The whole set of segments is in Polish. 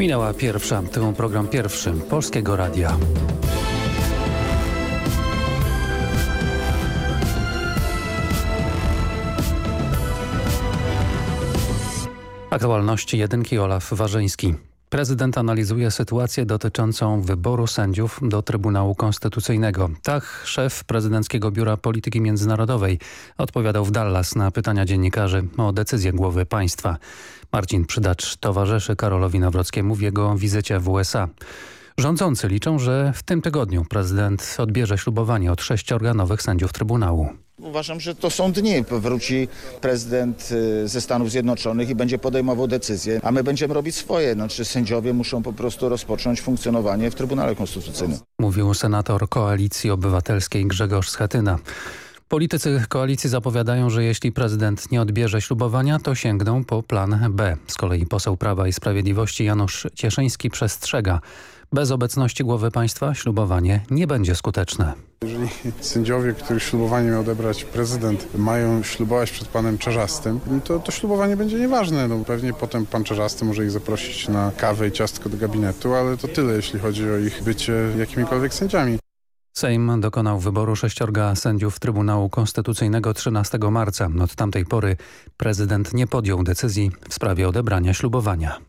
Minęła pierwsza, to program pierwszy Polskiego Radia. Aktualności jedynki Olaf Warzyński. Prezydent analizuje sytuację dotyczącą wyboru sędziów do Trybunału Konstytucyjnego. Tak szef Prezydenckiego Biura Polityki Międzynarodowej odpowiadał w Dallas na pytania dziennikarzy o decyzję głowy państwa. Marcin Przydacz towarzyszy Karolowi Nawrockiemu w jego wizycie w USA. Rządzący liczą, że w tym tygodniu prezydent odbierze ślubowanie od sześciorga nowych sędziów Trybunału. Uważam, że to są dni. Wróci prezydent y, ze Stanów Zjednoczonych i będzie podejmował decyzje, a my będziemy robić swoje. Znaczy sędziowie muszą po prostu rozpocząć funkcjonowanie w Trybunale Konstytucyjnym. Mówił senator Koalicji Obywatelskiej Grzegorz Schetyna. Politycy koalicji zapowiadają, że jeśli prezydent nie odbierze ślubowania, to sięgną po plan B. Z kolei poseł Prawa i Sprawiedliwości Janusz Cieszyński przestrzega. Bez obecności głowy państwa ślubowanie nie będzie skuteczne. Jeżeli sędziowie, których ślubowanie miał odebrać prezydent, mają ślubować przed panem Czarzastym, to to ślubowanie będzie nieważne. No, pewnie potem pan Czarzasty może ich zaprosić na kawę i ciastko do gabinetu, ale to tyle, jeśli chodzi o ich bycie jakimikolwiek sędziami. Sejm dokonał wyboru sześciorga sędziów Trybunału Konstytucyjnego 13 marca. Od tamtej pory prezydent nie podjął decyzji w sprawie odebrania ślubowania.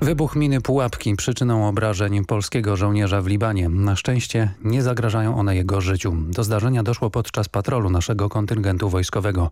Wybuch miny Pułapki przyczyną obrażeń polskiego żołnierza w Libanie. Na szczęście nie zagrażają one jego życiu. Do zdarzenia doszło podczas patrolu naszego kontyngentu wojskowego.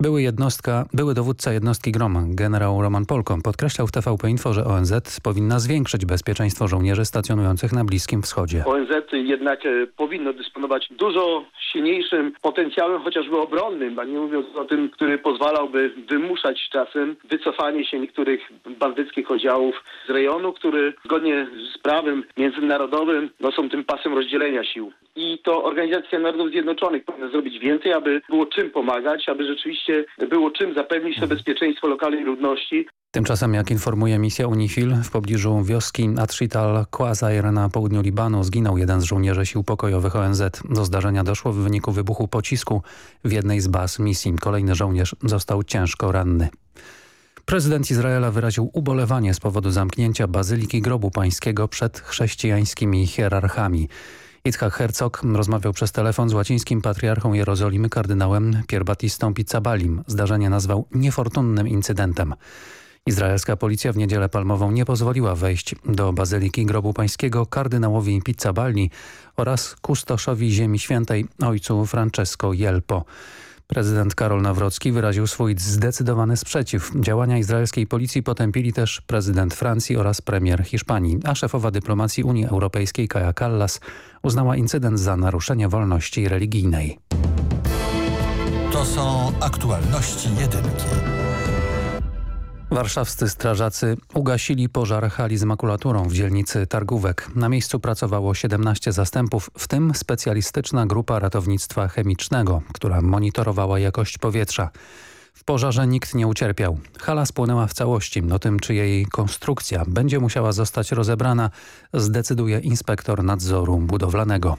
Były, jednostka, były dowódca jednostki GROM, generał Roman Polko, podkreślał w TVP Info, że ONZ powinna zwiększyć bezpieczeństwo żołnierzy stacjonujących na Bliskim Wschodzie. ONZ jednak e, powinno dysponować dużo silniejszym potencjałem, chociażby obronnym, a nie mówiąc o tym, który pozwalałby wymuszać czasem wycofanie się niektórych bandyckich oddziałów z rejonu, który zgodnie z prawem międzynarodowym no, są tym pasem rozdzielenia sił. I to Organizacja Narodów Zjednoczonych powinna zrobić więcej, aby było czym pomagać, aby rzeczywiście było czym zapewnić to bezpieczeństwo lokalnej ludności. Tymczasem, jak informuje misja UNIFIL, w pobliżu wioski Atshital Kwazair na południu Libanu zginął jeden z żołnierzy sił pokojowych ONZ. Do zdarzenia doszło w wyniku wybuchu pocisku w jednej z baz misji. Kolejny żołnierz został ciężko ranny. Prezydent Izraela wyraził ubolewanie z powodu zamknięcia Bazyliki Grobu Pańskiego przed chrześcijańskimi hierarchami. Itzhak Herzog rozmawiał przez telefon z łacińskim patriarchą Jerozolimy kardynałem Pierbatistą Pizzabalim. Zdarzenie nazwał niefortunnym incydentem. Izraelska policja w niedzielę palmową nie pozwoliła wejść do Bazyliki Grobu Pańskiego kardynałowi Pizzaballi oraz kustoszowi Ziemi Świętej ojcu Francesco Jelpo. Prezydent Karol Nawrocki wyraził swój zdecydowany sprzeciw. Działania izraelskiej policji potępili też prezydent Francji oraz premier Hiszpanii, a szefowa dyplomacji Unii Europejskiej Kaja Kallas uznała incydent za naruszenie wolności religijnej. To są aktualności jedynki. Warszawscy strażacy ugasili pożar hali z makulaturą w dzielnicy Targówek. Na miejscu pracowało 17 zastępów, w tym specjalistyczna grupa ratownictwa chemicznego, która monitorowała jakość powietrza. W pożarze nikt nie ucierpiał. Hala spłonęła w całości. O tym, czy jej konstrukcja będzie musiała zostać rozebrana, zdecyduje inspektor nadzoru budowlanego.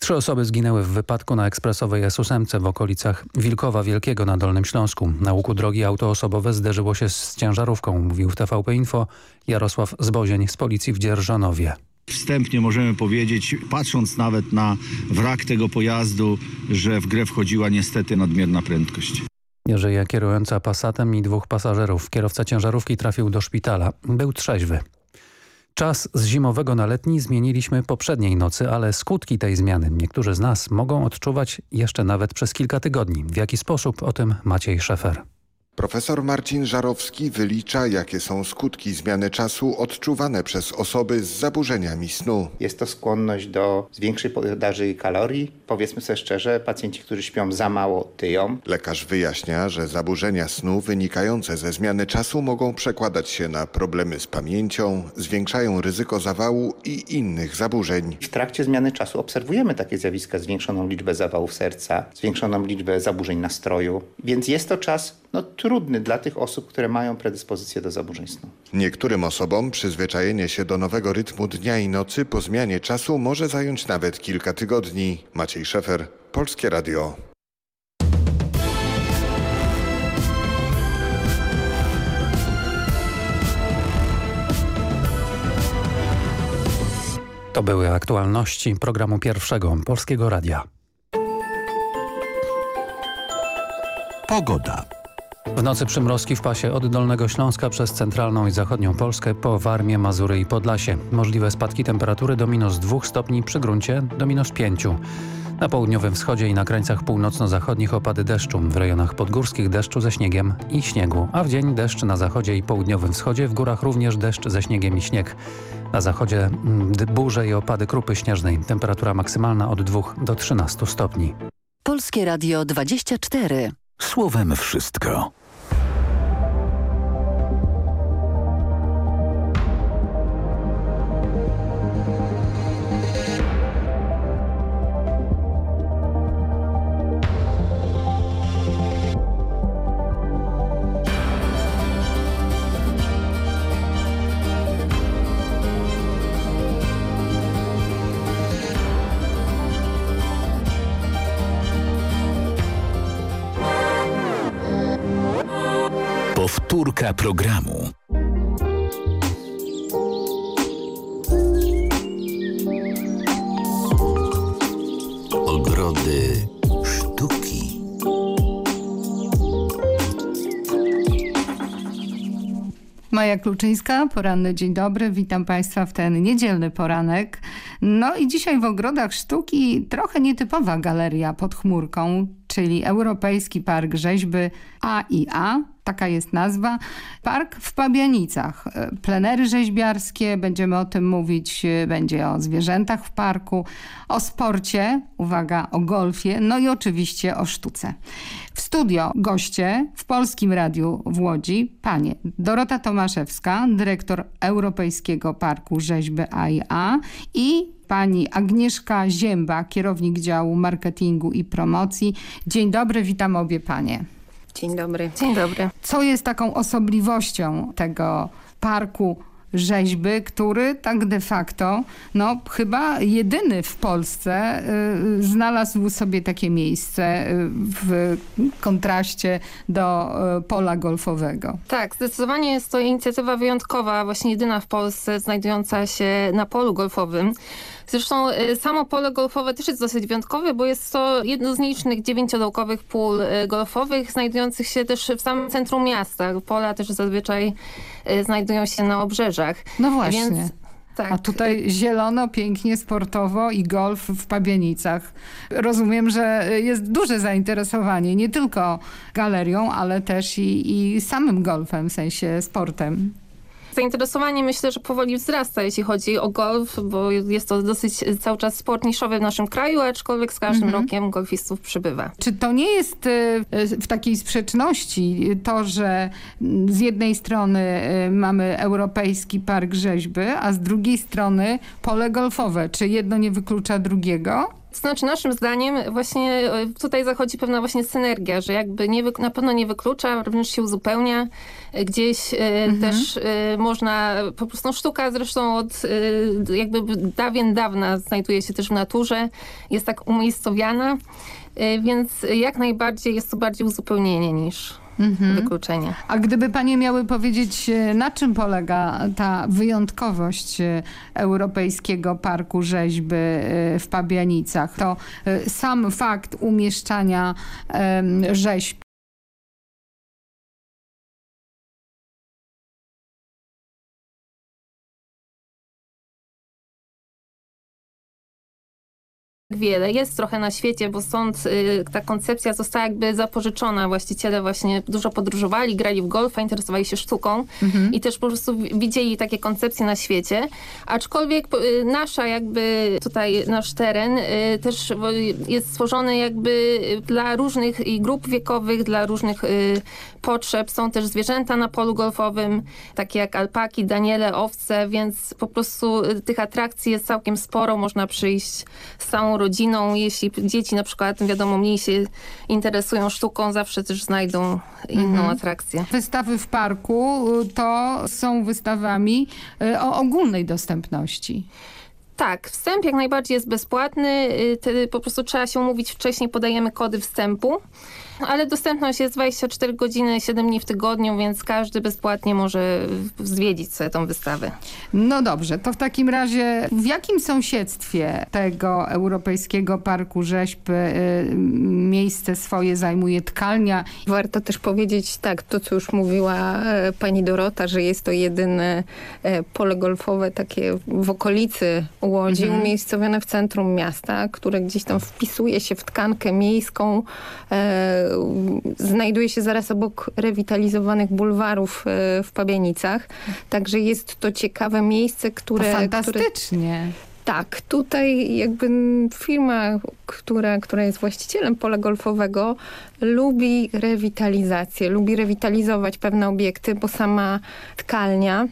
Trzy osoby zginęły w wypadku na ekspresowej S8 w okolicach Wilkowa Wielkiego na Dolnym Śląsku. Na łuku drogi auto osobowe zderzyło się z ciężarówką, mówił w TVP Info Jarosław Zbozień z policji w Dzierżonowie. Wstępnie możemy powiedzieć, patrząc nawet na wrak tego pojazdu, że w grę wchodziła niestety nadmierna prędkość. Żyje kierująca Passatem i dwóch pasażerów. Kierowca ciężarówki trafił do szpitala. Był trzeźwy. Czas z zimowego na letni zmieniliśmy poprzedniej nocy, ale skutki tej zmiany niektórzy z nas mogą odczuwać jeszcze nawet przez kilka tygodni. W jaki sposób o tym Maciej Szefer. Profesor Marcin Żarowski wylicza, jakie są skutki zmiany czasu odczuwane przez osoby z zaburzeniami snu. Jest to skłonność do większej podaży kalorii. Powiedzmy sobie szczerze, pacjenci, którzy śpią za mało, tyją. Lekarz wyjaśnia, że zaburzenia snu wynikające ze zmiany czasu mogą przekładać się na problemy z pamięcią, zwiększają ryzyko zawału i innych zaburzeń. W trakcie zmiany czasu obserwujemy takie zjawiska, zwiększoną liczbę zawałów serca, zwiększoną liczbę zaburzeń nastroju, więc jest to czas no, trudny dla tych osób, które mają predyspozycję do zaburzeń snu. Niektórym osobom przyzwyczajenie się do nowego rytmu dnia i nocy po zmianie czasu może zająć nawet kilka tygodni. Maciej Szefer, Polskie Radio. To były aktualności programu pierwszego Polskiego Radia. Pogoda. W nocy przymrozki w pasie od Dolnego Śląska przez centralną i zachodnią Polskę po Warmię, Mazury i Podlasie. Możliwe spadki temperatury do minus 2 stopni przy gruncie do minus 5. Na południowym wschodzie i na krańcach północno-zachodnich opady deszczu, w rejonach podgórskich deszczu ze śniegiem i śniegu, a w dzień deszcz na zachodzie i południowym wschodzie, w górach również deszcz ze śniegiem i śnieg. Na zachodzie mm, burze i opady krupy śnieżnej. Temperatura maksymalna od 2 do 13 stopni. Polskie Radio 24. Słowem wszystko. Programu. Ogrody sztuki. Maja Kluczyńska, poranny dzień dobry. Witam Państwa w ten niedzielny poranek. No i dzisiaj w Ogrodach Sztuki trochę nietypowa galeria pod chmurką, czyli Europejski Park Rzeźby AIA, taka jest nazwa. Park w Pabianicach. Plenery rzeźbiarskie, będziemy o tym mówić, będzie o zwierzętach w parku, o sporcie, uwaga, o golfie, no i oczywiście o sztuce. W studio goście w Polskim Radiu w Łodzi, panie Dorota Tomaszewska, dyrektor Europejskiego Parku Rzeźby AIA i pani Agnieszka Zięba, kierownik działu marketingu i promocji. Dzień dobry, witam obie panie. Dzień dobry. Dzień dobry. Co jest taką osobliwością tego parku rzeźby, który tak de facto, no chyba jedyny w Polsce y, znalazł sobie takie miejsce y, w kontraście do y, pola golfowego. Tak, zdecydowanie jest to inicjatywa wyjątkowa, właśnie jedyna w Polsce znajdująca się na polu golfowym. Zresztą y, samo pole golfowe też jest dosyć wyjątkowe, bo jest to jedno z nielicznych dziewięciodołkowych pól y, golfowych, znajdujących się też w samym centrum miasta. Pola też zazwyczaj y, znajdują się na obrzeżach. No właśnie. Więc tak. A tutaj zielono, pięknie, sportowo i golf w Pabianicach. Rozumiem, że jest duże zainteresowanie nie tylko galerią, ale też i, i samym golfem, w sensie sportem zainteresowanie myślę, że powoli wzrasta, jeśli chodzi o golf, bo jest to dosyć cały czas sport niszowy w naszym kraju, aczkolwiek z każdym mhm. rokiem golfistów przybywa. Czy to nie jest y, w takiej sprzeczności to, że z jednej strony y, mamy Europejski Park Rzeźby, a z drugiej strony pole golfowe? Czy jedno nie wyklucza drugiego? Znaczy naszym zdaniem właśnie e, tutaj zachodzi pewna właśnie synergia, że jakby nie, na pewno nie wyklucza, również się uzupełnia. E, gdzieś e, mhm. też można, po prostu no, sztuka zresztą od jakby dawien dawna znajduje się też w naturze, jest tak umiejscowiana, więc jak najbardziej jest to bardziej uzupełnienie niż mhm. wykluczenia. A gdyby panie miały powiedzieć, e, na czym polega ta wyjątkowość e, Europejskiego Parku Rzeźby e, w Pabianicach, to sam fakt umieszczania rzeźb wiele. Jest trochę na świecie, bo stąd y, ta koncepcja została jakby zapożyczona. Właściciele właśnie dużo podróżowali, grali w golfa, interesowali się sztuką mhm. i też po prostu widzieli takie koncepcje na świecie. Aczkolwiek y, nasza jakby tutaj nasz teren y, też jest stworzony jakby dla różnych grup wiekowych, dla różnych potrzeb. Są też zwierzęta na polu golfowym, takie jak alpaki, daniele, owce, więc po prostu y, tych atrakcji jest całkiem sporo. Można przyjść z całą rodziną. Jeśli dzieci na przykład, wiadomo, mniej się interesują sztuką, zawsze też znajdą inną mhm. atrakcję. Wystawy w parku y, to są wystawami y, o ogólnej dostępności. Tak, wstęp jak najbardziej jest bezpłatny. Po prostu trzeba się umówić wcześniej, podajemy kody wstępu. Ale dostępność jest 24 godziny, 7 dni w tygodniu, więc każdy bezpłatnie może zwiedzić sobie tą wystawę. No dobrze, to w takim razie w jakim sąsiedztwie tego Europejskiego Parku Rzeźb y, miejsce swoje zajmuje tkalnia? Warto też powiedzieć tak, to co już mówiła e, pani Dorota, że jest to jedyne e, pole golfowe takie w okolicy Łodzi, mhm. umiejscowione w centrum miasta, które gdzieś tam wpisuje się w tkankę miejską, e, znajduje się zaraz obok rewitalizowanych bulwarów e, w Pabianicach. Także jest to ciekawe miejsce, które... To fantastycznie. Które, tak, tutaj jakby firma, która, która jest właścicielem pola golfowego, lubi rewitalizację, lubi rewitalizować pewne obiekty, bo sama tkalnia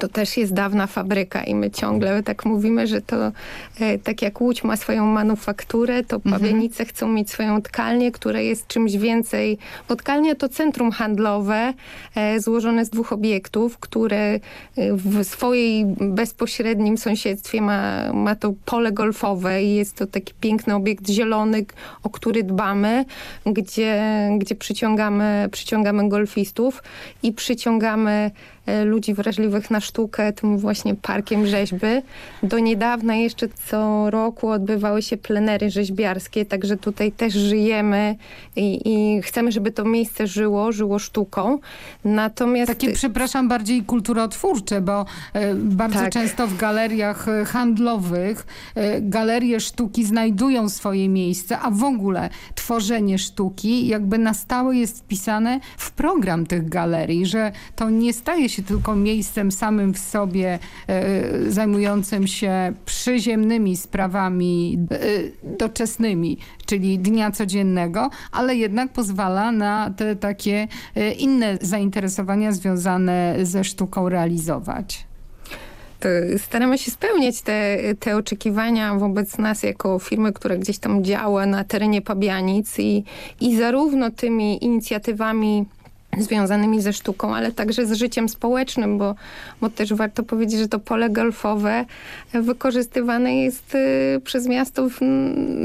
to też jest dawna fabryka i my ciągle tak mówimy, że to e, tak jak Łódź ma swoją manufakturę, to mhm. Pabianice chcą mieć swoją tkalnię, która jest czymś więcej. Bo tkalnia to centrum handlowe e, złożone z dwóch obiektów, które e, w swojej bezpośrednim sąsiedztwie ma, ma to pole golfowe i jest to taki piękny obiekt zielony, o który dbamy, gdzie, gdzie przyciągamy, przyciągamy golfistów i przyciągamy ludzi wrażliwych na sztukę tym właśnie parkiem rzeźby. Do niedawna jeszcze co roku odbywały się plenery rzeźbiarskie, także tutaj też żyjemy i, i chcemy, żeby to miejsce żyło, żyło sztuką. Natomiast... Takie, przepraszam, bardziej kulturotwórcze, bo e, bardzo tak. często w galeriach e, handlowych galerie sztuki znajdują swoje miejsce, a w ogóle tworzenie sztuki jakby na stałe jest wpisane w program tych galerii, że to nie staje się się tylko miejscem samym w sobie e, zajmującym się przyziemnymi sprawami e, doczesnymi, czyli dnia codziennego, ale jednak pozwala na te takie e, inne zainteresowania związane ze sztuką realizować. Staramy się spełniać te, te oczekiwania wobec nas jako firmy, która gdzieś tam działa na terenie Pabianic i, i zarówno tymi inicjatywami związanymi ze sztuką, ale także z życiem społecznym, bo, bo też warto powiedzieć, że to pole golfowe wykorzystywane jest y, przez miasto w,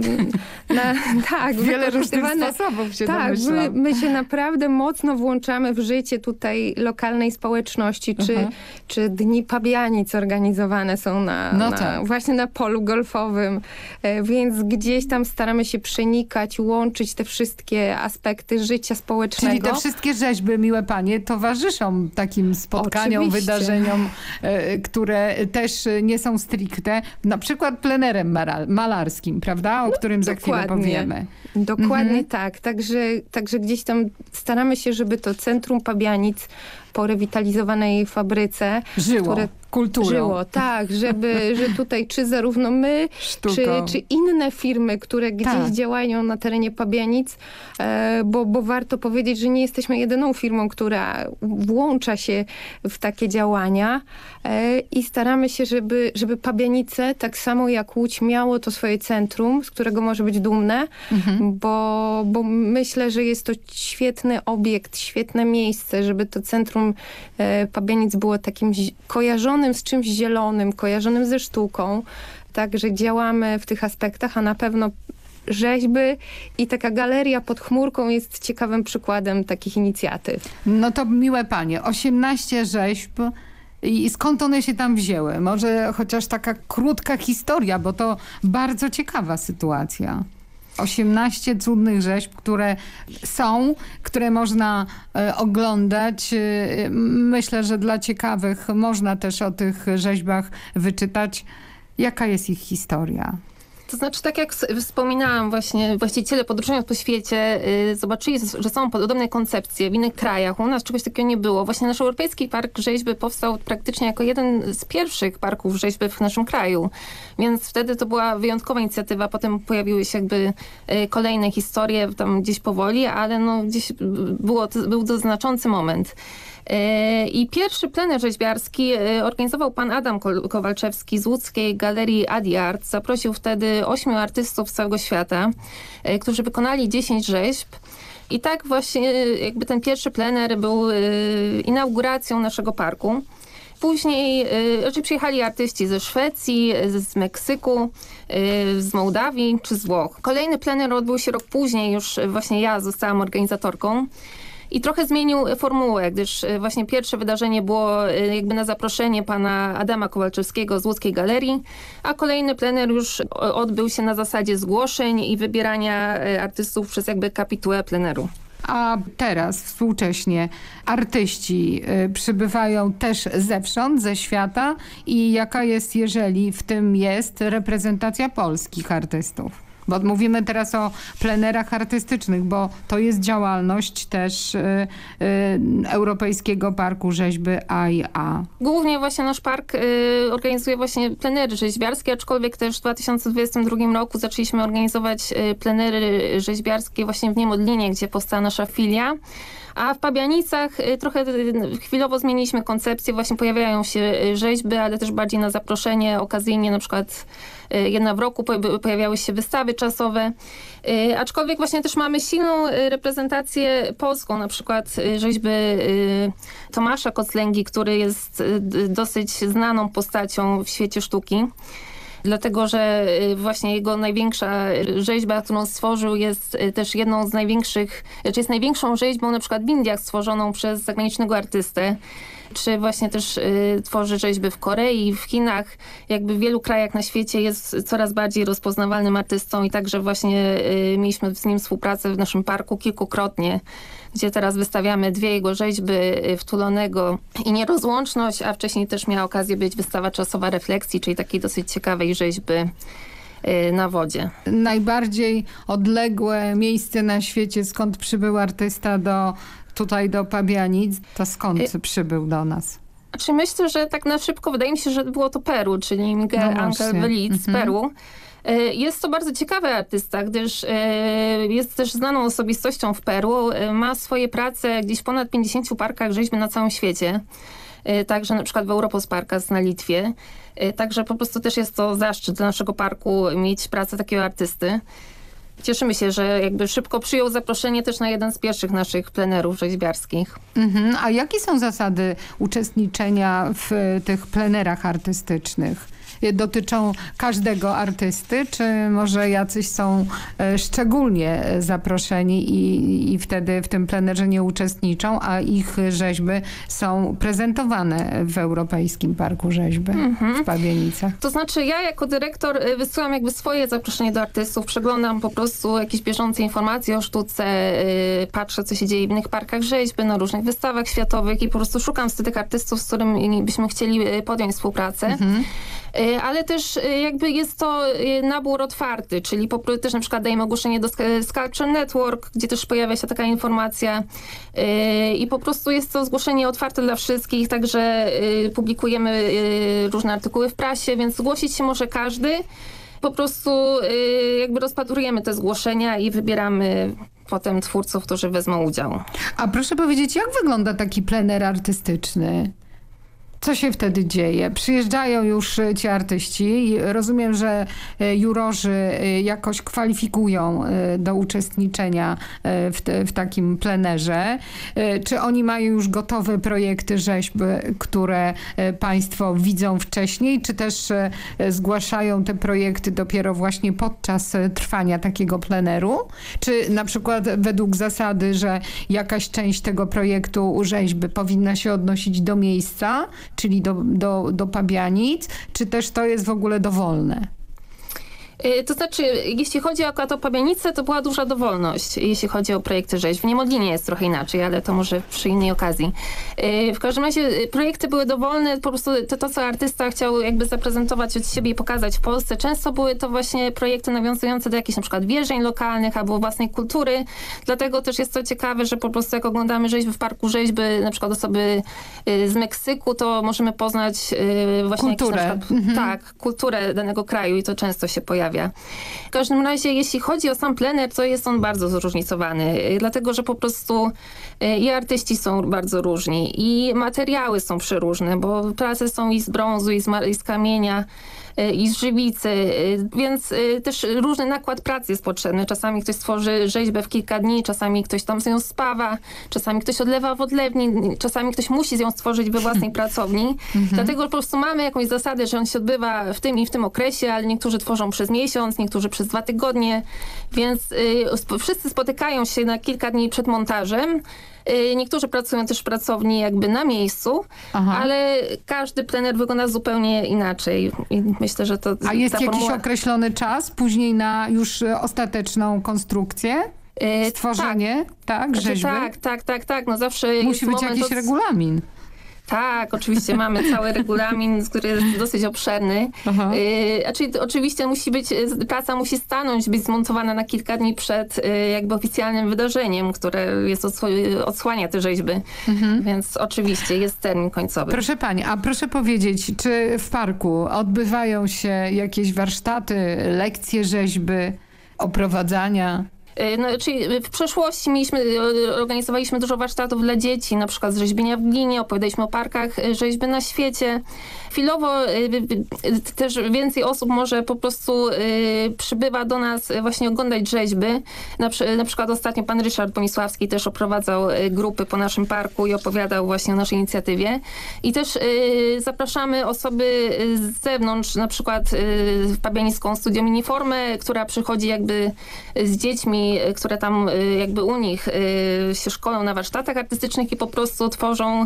na, tak, wiele różnych sposobów się Tak, my, my, się naprawdę mocno włączamy w życie tutaj lokalnej społeczności, czy, uh -huh. czy dni pabianic organizowane są na, no na tak. właśnie na polu golfowym, e, więc gdzieś tam staramy się przenikać, łączyć te wszystkie aspekty życia społecznego. Czyli te wszystkie rzeźby rzeźby, miłe panie, towarzyszą takim spotkaniom, Oczywiście. wydarzeniom, e, które też nie są stricte, na przykład plenerem malarskim, prawda? O no, którym za chwilę powiemy. Dokładnie mhm. tak. Także, także gdzieś tam staramy się, żeby to Centrum Pabianic po rewitalizowanej fabryce. Żyło. Które kulturą. Żyło, tak, żeby, że tutaj czy zarówno my, czy, czy inne firmy, które gdzieś tak. działają na terenie Pabianic, e, bo, bo warto powiedzieć, że nie jesteśmy jedyną firmą, która włącza się w takie działania e, i staramy się, żeby, żeby Pabianice, tak samo jak Łódź, miało to swoje centrum, z którego może być dumne, mhm. bo, bo myślę, że jest to świetny obiekt, świetne miejsce, żeby to centrum e, Pabianic było takim kojarzonym z czymś zielonym, kojarzonym ze sztuką. Także działamy w tych aspektach, a na pewno rzeźby i taka galeria pod chmurką jest ciekawym przykładem takich inicjatyw. No to miłe panie, 18 rzeźb i skąd one się tam wzięły? Może chociaż taka krótka historia, bo to bardzo ciekawa sytuacja. 18 cudnych rzeźb, które są, które można e, oglądać. E, myślę, że dla ciekawych można też o tych rzeźbach wyczytać, jaka jest ich historia. To znaczy, tak jak wspominałam właśnie, właściciele podróżując po świecie y, zobaczyli, że są podobne koncepcje w innych krajach. U nas czegoś takiego nie było. Właśnie nasz Europejski Park Rzeźby powstał praktycznie jako jeden z pierwszych parków rzeźby w naszym kraju. Więc wtedy to była wyjątkowa inicjatywa. Potem pojawiły się jakby y, kolejne historie tam gdzieś powoli, ale no gdzieś było, był to znaczący moment. E, I pierwszy plener rzeźbiarski e, organizował pan Adam Kowalczewski z łódzkiej galerii Adi Art. Zaprosił wtedy ośmiu artystów z całego świata, e, którzy wykonali 10 rzeźb. I tak właśnie jakby ten pierwszy plener był inauguracją naszego parku. później znaczy przyjechali artyści ze Szwecji, z Meksyku, z Mołdawii czy z Włoch. Kolejny plener odbył się rok później, już właśnie ja zostałam organizatorką. I trochę zmienił formułę, gdyż właśnie pierwsze wydarzenie było jakby na zaproszenie pana Adama Kowalczewskiego z Łódzkiej Galerii, a kolejny plener już odbył się na zasadzie zgłoszeń i wybierania artystów przez jakby kapitułę pleneru. A teraz współcześnie artyści przybywają też zewsząd, ze świata i jaka jest, jeżeli w tym jest, reprezentacja polskich artystów? Bo mówimy teraz o plenerach artystycznych, bo to jest działalność też y, y, Europejskiego Parku Rzeźby AIA. Głównie właśnie nasz park y, organizuje właśnie plenery rzeźbiarskie, aczkolwiek też w 2022 roku zaczęliśmy organizować y, plenery rzeźbiarskie właśnie w Niemodlinie, gdzie powstała nasza filia. A w Pabianicach y, trochę y, chwilowo zmieniliśmy koncepcję, właśnie pojawiają się y, rzeźby, ale też bardziej na zaproszenie, okazyjnie na przykład jedna w roku pojawiały się wystawy czasowe. Aczkolwiek właśnie też mamy silną reprezentację polską, na przykład rzeźby Tomasza Koclęgi, który jest dosyć znaną postacią w świecie sztuki dlatego że y, właśnie jego największa rzeźba, którą stworzył jest y, też jedną z największych, czy jest największą rzeźbą na przykład w Indiach stworzoną przez zagranicznego artystę. Czy właśnie też y, tworzy rzeźby w Korei, w Chinach, jakby w wielu krajach na świecie jest coraz bardziej rozpoznawalnym artystą i także właśnie y, mieliśmy z nim współpracę w naszym parku kilkukrotnie, gdzie teraz wystawiamy dwie jego rzeźby y, wtulonego i nierozłączność, a wcześniej też miała okazję być wystawa czasowa refleksji, czyli takiej dosyć ciekawej rzeźby y, na wodzie. Najbardziej odległe miejsce na świecie, skąd przybył artysta do tutaj do Pabianic, to skąd y przybył do nas? Znaczy myślę, że tak na szybko wydaje mi się, że było to Peru, czyli Miguel no Angel Beliz z mhm. Peru. Y, jest to bardzo ciekawy artysta, gdyż y, jest też znaną osobistością w Peru. Y, ma swoje prace gdzieś w ponad 50 parkach rzeźby na całym świecie. Także na przykład w Europos Parkas na Litwie. Także po prostu też jest to zaszczyt dla naszego parku mieć pracę takiego artysty. Cieszymy się, że jakby szybko przyjął zaproszenie też na jeden z pierwszych naszych plenerów rzeźbiarskich. Mhm. A jakie są zasady uczestniczenia w tych plenerach artystycznych? Dotyczą każdego artysty, czy może jacyś są e, szczególnie zaproszeni i, i wtedy w tym plenerze nie uczestniczą, a ich rzeźby są prezentowane w Europejskim Parku Rzeźby mhm. w Pawienicach? To znaczy ja jako dyrektor e, wysyłam jakby swoje zaproszenie do artystów, przeglądam po prostu jakieś bieżące informacje o sztuce, e, patrzę co się dzieje w innych parkach rzeźby, na różnych wystawach światowych i po prostu szukam z tych artystów, z którymi byśmy chcieli podjąć współpracę. Mhm. E, ale też e, jakby jest to e, nabór otwarty, czyli też na przykład dajemy ogłoszenie do Sculpture Network, gdzie też pojawia się taka informacja i po prostu jest to zgłoszenie otwarte dla wszystkich, także publikujemy różne artykuły w prasie, więc zgłosić się może każdy. Po prostu jakby rozpatrujemy te zgłoszenia i wybieramy potem twórców, którzy wezmą udział. A proszę powiedzieć, jak wygląda taki plener artystyczny? Co się wtedy dzieje? Przyjeżdżają już e, ci artyści. Rozumiem, że e, jurorzy e, jakoś kwalifikują do uczestniczenia w, te, w, takim plenerze. Czy oni mają już gotowe projekty rzeźb, które państwo widzą wcześniej, czy też zgłaszają te projekty dopiero właśnie podczas trwania takiego pleneru? Czy na przykład według zasady, że jakaś część tego projektu rzeźby powinna się odnosić do miejsca, czyli do, do, do Pabianic, czy też to jest w ogóle dowolne? Y, to znaczy, jeśli chodzi o o Pabianicę, to była duża dowolność, jeśli chodzi o projekty rzeźb. W Niemodlinie jest trochę inaczej, ale to może przy innej okazji. Y, w każdym razie y, projekty były dowolne, po prostu to, to, co artysta chciał jakby zaprezentować od siebie i pokazać w Polsce. Często były to właśnie projekty nawiązujące do jakichś na przykład wierzeń lokalnych albo własnej kultury. Dlatego też jest to ciekawe, że po prostu jak oglądamy rzeźby w Parku Rzeźby, na przykład osoby z Meksyku, to możemy poznać właśnie kulturę. Jakieś, przykład, mhm. Tak, kulturę danego kraju i to często się pojawia pojawia. W każdym razie, jeśli chodzi o sam plener, to jest on bardzo zróżnicowany, y, dlatego że po prostu y, i artyści są bardzo różni, i materiały są przeróżne, bo prace są i z brązu, i z, i z kamienia, i z żywicy, y, więc y, też różny nakład pracy jest potrzebny. Czasami ktoś stworzy rzeźbę w kilka dni, czasami ktoś tam z nią spawa, czasami ktoś odlewa w odlewni, czasami ktoś musi ją stworzyć we własnej pracowni. Dlatego po prostu mamy jakąś zasadę, że on się odbywa w tym i w tym okresie, ale niektórzy tworzą przez miesiąc, niektórzy przez dwa tygodnie, więc y, wszyscy spotykają się na kilka dni przed montażem. Y, niektórzy pracują też w pracowni jakby na miejscu, Aha. ale każdy plener wygląda zupełnie inaczej. I myślę, że to... A jest jakiś formuła... określony czas później na już ostateczną konstrukcję? Y, Stworzenie, tak, tak znaczy, rzeźby? Tak, tak, tak, tak. No zawsze Musi być jakiś od... regulamin. Tak, oczywiście mamy cały regulamin, który jest dosyć obszerny. Y, znaczy, oczywiście musi być, praca musi stanąć, być zmontowana na kilka dni przed y, jakby oficjalnym wydarzeniem, które jest odsłania te rzeźby. Mhm. Więc oczywiście jest termin końcowy. Proszę Pani, a proszę powiedzieć, czy w parku odbywają się jakieś warsztaty, lekcje rzeźby, oprowadzania? E, no, czyli w przeszłości mieliśmy, e, organizowaliśmy dużo warsztatów dla dzieci, na przykład z rzeźbienia w glinie, opowiadaliśmy o parkach e, rzeźby na świecie. Chwilowo też więcej osób może po prostu przybywa do nas właśnie oglądać rzeźby. Na, na przykład ostatnio pan Ryszard Ponisławski też oprowadzał grupy po naszym parku i opowiadał właśnie o naszej inicjatywie. I też zapraszamy osoby z zewnątrz, na przykład w Pabianiską Studio Miniformę, która przychodzi jakby z dziećmi Y, które tam y, jakby u nich y, się szkolą na warsztatach artystycznych i po prostu tworzą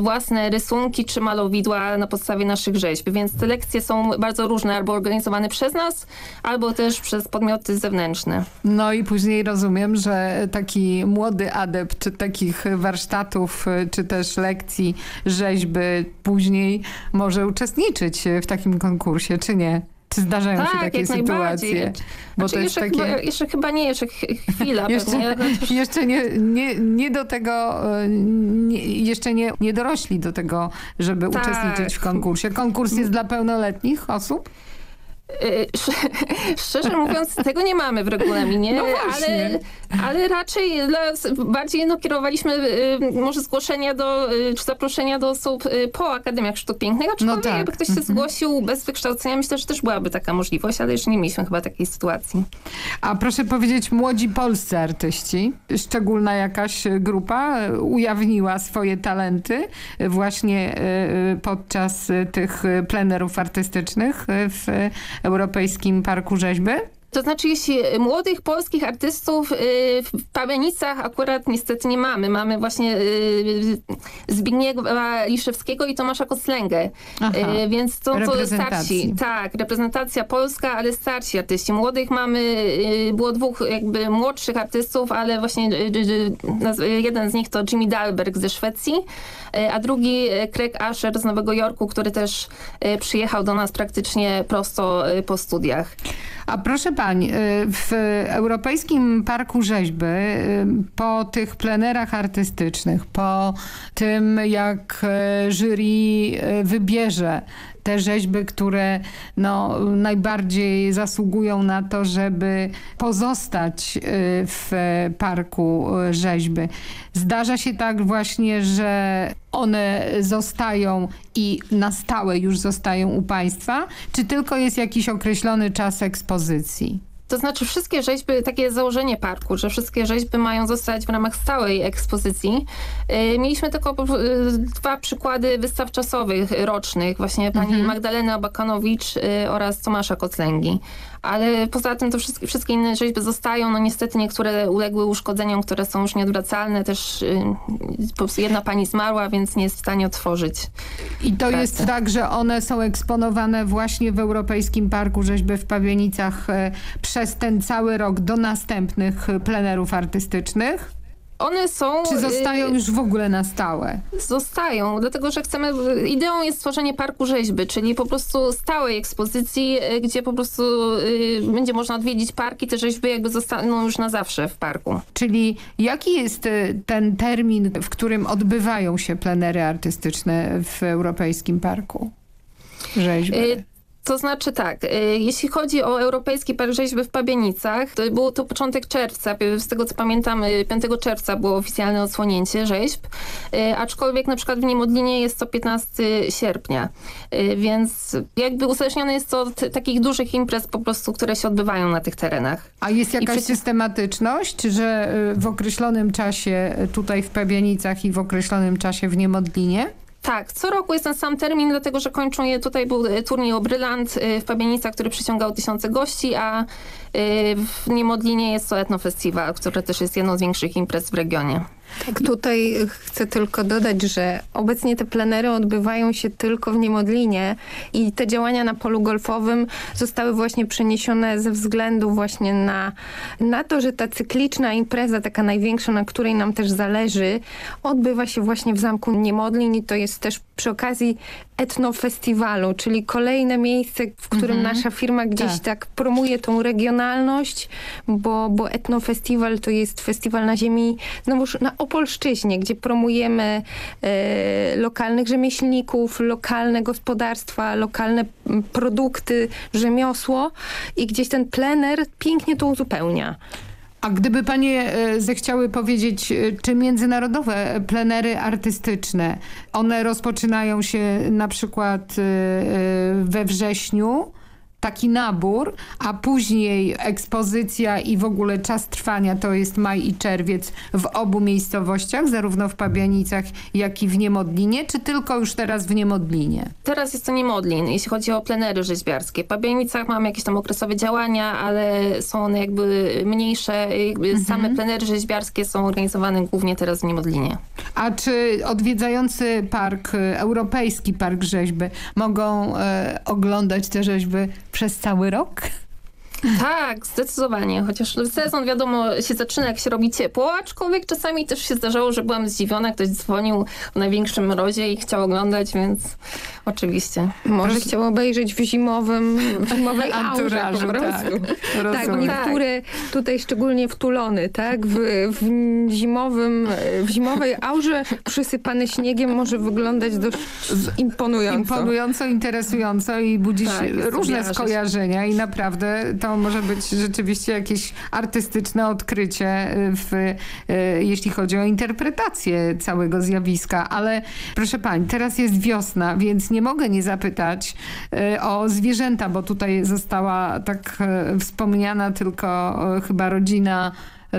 własne rysunki czy malowidła na podstawie naszych rzeźb. Więc te lekcje są bardzo różne, albo organizowane przez nas, albo też przez podmioty zewnętrzne. No i później rozumiem, że taki młody adept takich warsztatów, czy też lekcji rzeźby później może uczestniczyć w takim konkursie, czy nie? Czy zdarzają tak, się takie sytuacje? Bo znaczy, to jeszcze, takie... chyba, jeszcze chyba nie, jeszcze chwila jeszcze, pewnie. Jeszcze nie, nie, nie do tego, e, nie, jeszcze nie, nie dorośli do tego, żeby tak. uczestniczyć w konkursie. Konkurs jest dla pełnoletnich osób? Y, szczerze mówiąc, tego nie mamy w regulaminie, no ale, ale raczej dla, bardziej no, kierowaliśmy y, może zgłoszenia do, y, czy zaproszenia do osób po Akademiach Sztuk Pięknych, aczkolwiek no tak. jakby ktoś się mhm. zgłosił bez wykształcenia, myślę, że też byłaby taka możliwość, ale jeszcze nie mieliśmy chyba takiej sytuacji. A proszę powiedzieć, młodzi polscy artyści, szczególna jakaś grupa ujawniła swoje talenty właśnie podczas tych plenerów artystycznych w Europejskim Parku Rzeźby? To znaczy, jeśli młodych polskich artystów y, w Pawienicach akurat niestety nie mamy. Mamy właśnie y, Zbigniewa Liszewskiego i Tomasza Koclęgę. Aha, y, więc to, to starsi. Tak, reprezentacja polska, ale starsi artyści. Młodych mamy, było dwóch jakby młodszych artystów, ale właśnie jeden z nich to Jimmy Dalberg ze Szwecji, a drugi Craig Asher z Nowego Jorku, który też przyjechał do nas praktycznie prosto po studiach. A proszę pani, w Europejskim Parku Rzeźby po tych plenerach artystycznych, po tym jak jury wybierze te rzeźby, które no, najbardziej zasługują na to, żeby pozostać y, w parku rzeźby. Zdarza się tak właśnie, że one zostają i na stałe już zostają u państwa, czy tylko jest jakiś określony czas ekspozycji? To znaczy wszystkie rzeźby, takie założenie parku, że wszystkie rzeźby mają zostać w ramach stałej ekspozycji. Y, mieliśmy tylko y, dwa przykłady wystaw czasowych rocznych, właśnie pani mhm. Magdalena Bakanowicz y, oraz Tomasza Koclęgi ale poza tym to wszystkie, wszystkie inne rzeźby zostają. No niestety niektóre uległy uszkodzeniom, które są już nieodwracalne. Też y, jedna pani zmarła, więc nie jest w stanie otworzyć. I to pracę. jest tak, że one są eksponowane właśnie w Europejskim Parku Rzeźby w Pawienicach y, przez ten cały rok do następnych plenerów artystycznych? One są... Czy zostają y, już w ogóle na stałe? Zostają, dlatego że chcemy... Ideą jest stworzenie parku rzeźby, czyli po prostu stałej ekspozycji, y, gdzie po prostu y, będzie można odwiedzić parki, te rzeźby jakby zostaną już na zawsze w parku. Czyli jaki jest ten termin, w którym odbywają się plenery artystyczne w Europejskim Parku Rzeźby? To znaczy tak, y, jeśli chodzi o Europejski Park Rzeźby w Pabienicach, to był to początek czerwca, y, z tego co pamiętam 5 czerwca było oficjalne odsłonięcie rzeźb, y, aczkolwiek na przykład w Niemodlinie jest to 15 sierpnia, więc jakby uzależnione jest to od takich dużych imprez po prostu, które się odbywają na tych terenach. A jest jakaś przecież... systematyczność, że w określonym czasie tutaj w Pabienicach i w określonym czasie w Niemodlinie? Tak, co roku jest ten sam termin, dlatego że kończą je, tutaj był e, turniej o Brylant e, w Pabienicach, który przyciągał tysiące gości, a e, w Niemodlinie jest to etnofestiwal, który też jest jedną z większych imprez w regionie. Tak, tutaj chcę tylko dodać, że obecnie te plenery odbywają się tylko w Niemodlinie i te działania na polu golfowym zostały właśnie przeniesione ze względu właśnie na, na to, że ta cykliczna impreza, taka największa, na której nam też zależy, odbywa się właśnie w Zamku Niemodlin i to jest też przy okazji etnofestiwalu, czyli kolejne miejsce, w którym mhm. nasza firma gdzieś tak. tak promuje tą regionalność, bo, bo etnofestiwal to jest festiwal na ziemi, znowuż na Opolszczyźnie, gdzie promujemy e, lokalnych rzemieślników, lokalne gospodarstwa, lokalne produkty, rzemiosło i gdzieś ten plener pięknie to uzupełnia. A gdyby panie e, zechciały powiedzieć, e, czy międzynarodowe plenery artystyczne, one rozpoczynają się na przykład e, we wrześniu, taki nabór, a później ekspozycja i w ogóle czas trwania to jest maj i czerwiec w obu miejscowościach, zarówno w Pabianicach, jak i w Niemodlinie, czy tylko już teraz w Niemodlinie? Teraz jest to Niemodlin, jeśli chodzi o plenery rzeźbiarskie. W Pabianicach mamy jakieś tam okresowe działania, ale są one jakby mniejsze. Jakby mhm. Same plenery rzeźbiarskie są organizowane głównie teraz w Niemodlinie. A czy odwiedzający park, Europejski Park Rzeźby mogą e, oglądać te rzeźby przez cały rok? Tak, zdecydowanie. Chociaż sezon wiadomo się zaczyna jak się robi ciepło, aczkolwiek czasami też się zdarzało, że byłam zdziwiona, ktoś dzwonił w największym mrozie i chciał oglądać, więc oczywiście. Może Proszę... chciał obejrzeć w zimowym, w zimowej aurze po tak. prostu. Tak, tak niektóre tutaj szczególnie wtulony, tak? W, w, zimowym, w zimowej aurze przysypany śniegiem może wyglądać dość imponująco. Imponująco, interesująco i budzi tak, różne skojarzenia i naprawdę to to może być rzeczywiście jakieś artystyczne odkrycie, y, w, y, jeśli chodzi o interpretację całego zjawiska. Ale proszę pani, teraz jest wiosna, więc nie mogę nie zapytać y, o zwierzęta, bo tutaj została tak wspomniana tylko chyba rodzina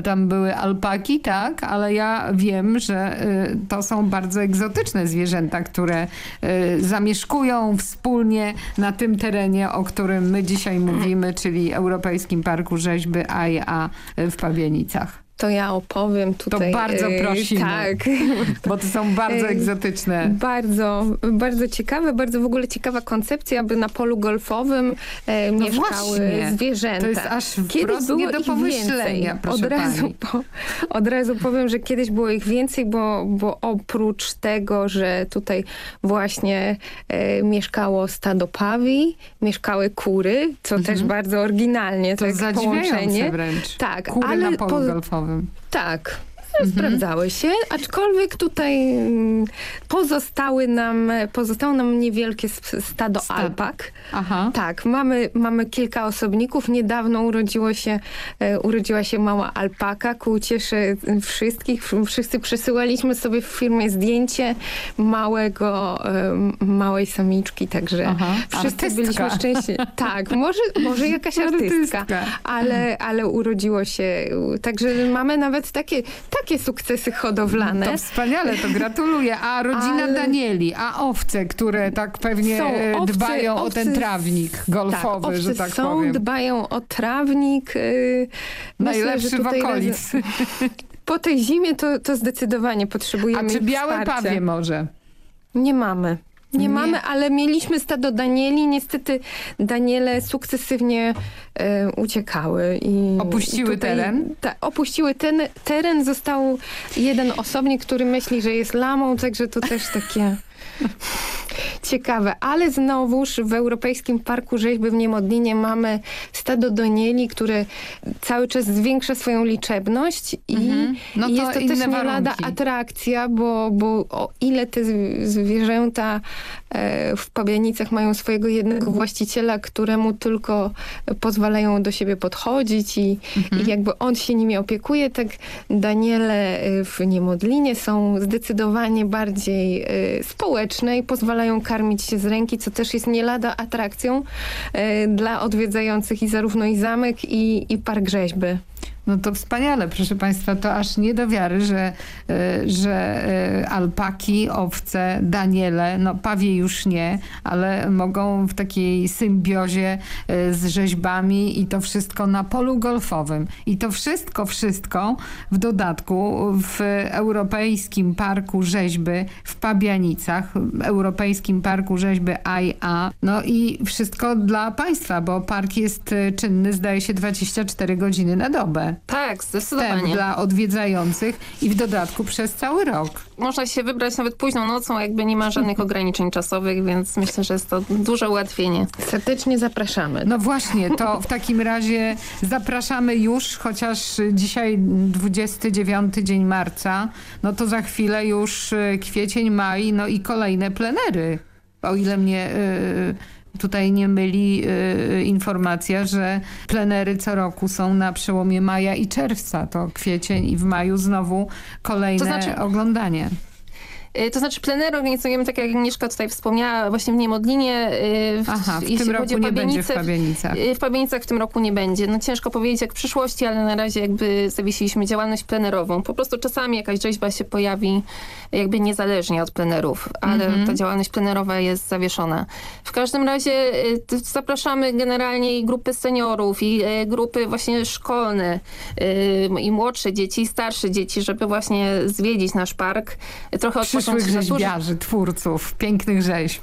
tam były alpaki, tak, ale ja wiem, że y, to są bardzo egzotyczne zwierzęta, które y, zamieszkują wspólnie na tym terenie, o którym my dzisiaj mówimy, czyli Europejskim Parku Rzeźby AIA w Pawienicach to ja opowiem tutaj. To bardzo y, prosimy. Tak. Bo to są bardzo y, egzotyczne. Bardzo, bardzo ciekawe, bardzo w ogóle ciekawa koncepcja, aby na polu golfowym e, no mieszkały właśnie. zwierzęta. To jest aż kiedyś było nie do pomyślenia, od razu, po, od razu powiem, że kiedyś było ich więcej, bo, bo oprócz tego, że tutaj właśnie e, mieszkało stado pawi, mieszkały kury, co mhm. też bardzo oryginalnie. To tak połączenie. wręcz. Tak, Kury ale na polu po, golfowym. Tak, mhm. sprawdzały się, aczkolwiek tutaj mm, pozostały nam, pozostało nam niewielkie stado Stad. alpak. Aha. Tak, mamy, mamy kilka osobników. Niedawno urodziło się, e, urodziła się mała alpaka ku uciesze wszystkich. Wszyscy przesyłaliśmy sobie w firmie zdjęcie małego, e, małej samiczki, także Aha. wszyscy artystka. byliśmy szczęśliwi. Tak, może, może jakaś artystka, ale, ale urodziło się. Także mamy nawet takie, takie takie sukcesy hodowlane. To wspaniale, to gratuluję. A rodzina Ale... Danieli, a owce, które tak pewnie owce, dbają owce, o ten trawnik golfowy, tak, że tak są, powiem. dbają o trawnik. Yy, Najlepszy myślę, w okolicy. Po tej zimie to, to zdecydowanie potrzebujemy A czy białe wsparcia. pawie może? Nie mamy. Nie, nie, mamy, ale mieliśmy stado Danieli. Niestety Daniele sukcesywnie e, uciekały. I opuściły tutaj, teren? Ta, opuściły ten teren. Został jeden osobnik, który myśli, że jest lamą, także to też takie... Ciekawe, ale znowuż w Europejskim Parku Rzeźby w Niemodlinie mamy stado donieli, które cały czas zwiększa swoją liczebność i, mhm. no i jest to też nie lada atrakcja, bo, bo o ile te zwierzęta w Pabianicach mają swojego jednego właściciela, któremu tylko pozwalają do siebie podchodzić i, Mhm. i jakby on się nimi opiekuje, tak Daniele e, w Niemodlinie są zdecydowanie bardziej e, społeczne i pozwalają karmić się z ręki, co też jest nie lada atrakcją e, dla odwiedzających i zarówno i zamek i, i park rzeźby. No to wspaniale, proszę Państwa, to aż nie do wiary, że, e, że e, alpaki, owce, daniele, no pawie już nie, ale mogą w takiej symbiozie e, z rzeźbami i to wszystko na polu golfowym. I to wszystko, wszystko w dodatku w Europejskim Parku Rzeźby w Pabianicach, w Europejskim Parku Rzeźby IA. No i wszystko dla Państwa, bo park jest czynny, zdaje się, 24 godziny na dobę. Tak, Wstęp zdecydowanie. dla odwiedzających i w dodatku przez cały rok. Można się wybrać nawet późną nocą, jakby nie ma żadnych ograniczeń czasowych, więc myślę, że jest to duże ułatwienie. Serdecznie zapraszamy. No właśnie, to w takim razie zapraszamy już, chociaż dzisiaj 29 dzień marca, no to za chwilę już y, kwiecień, maj, no i kolejne plenery. O ile mnie y, tutaj nie myli y, informacja, że plenery co roku są na przełomie maja i czerwca. To kwiecień i w maju znowu kolejne To znaczy- oglądanie. Y, To znaczy plenery organizujemy, tak jak Agnieszka tutaj wspomniała, właśnie w Niemodlinie. y, w- Aha, w tym roku nie będzie w Pabianice, Pabianicach. y, W w tym roku nie będzie. No ciężko powiedzieć jak w przyszłości, ale na razie jakby zawiesiliśmy działalność plenerową. Po prostu czasami jakaś rzeźba się pojawi jakby niezależnie od plenerów, ale Mhm. ta działalność plenerowa jest zawieszona. W każdym razie zapraszamy generalnie i grupy seniorów, i grupy właśnie szkolne, i młodsze dzieci, i starsze dzieci, żeby właśnie zwiedzić nasz park, trochę Przyszłych rzeźbiarzy, twórców, pięknych rzeźb.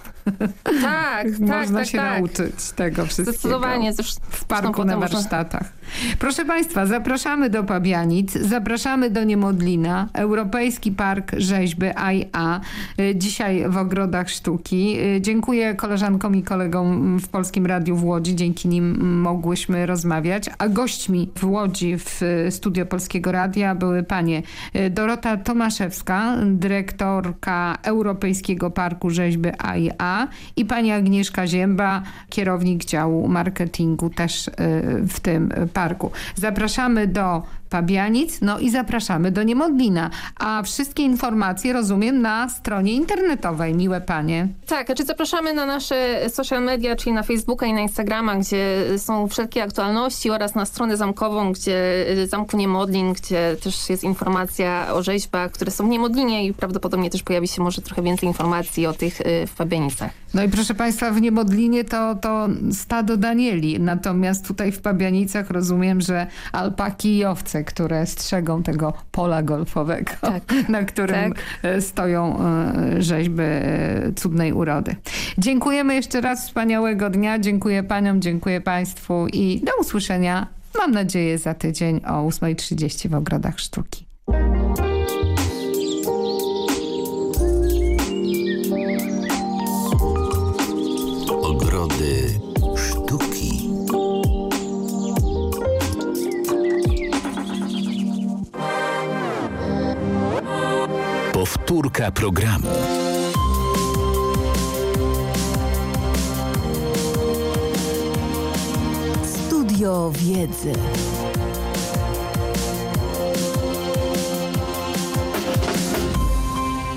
Tak, tak, Można tak, się tak. nauczyć tego wszystkiego. Zdecydowanie. Zresztą W parku na można- warsztatach. Proszę Państwa, zapraszamy do Pabianic, zapraszamy do Niemodlina, Europejski Park Rzeźby IA, y, dzisiaj w Ogrodach Sztuki. Y, Dziękuję koleżankom i kolegom w Polskim Radiu w Łodzi, dzięki nim mogłyśmy rozmawiać. A gośćmi w Łodzi w y, studio Polskiego Radia były panie Dorota Tomaszewska, dyrektorka Europejskiego Parku Rzeźby IA i pani Agnieszka Zięba, kierownik działu marketingu też y, w tym parku. Zapraszamy do Pabianic, no i zapraszamy do Niemodlina. A wszystkie informacje rozumiem na stronie internetowej, miłe panie. Tak, znaczy zapraszamy na nasze social media, czyli na Facebooka i na Instagrama, gdzie są wszelkie aktualności oraz na stronę zamkową, gdzie y, Zamku Niemodlin, gdzie też jest informacja o rzeźbach, które są w Niemodlinie i prawdopodobnie też pojawi się może trochę więcej informacji o tych y, w Pabianicach. No i proszę państwa, w Niemodlinie to, to stado Danieli, natomiast tutaj w Pabianicach rozumiem, że alpaki i owce, które strzegą tego pola golfowego, na którym tak. e, stoją e, rzeźby e, cudnej urody. Dziękujemy jeszcze raz, wspaniałego dnia, dziękuję paniom, dziękuję państwu i do usłyszenia, mam nadzieję, za tydzień o 8.30 w Ogrodach Sztuki. Powtórka programu. Studio Wiedzy.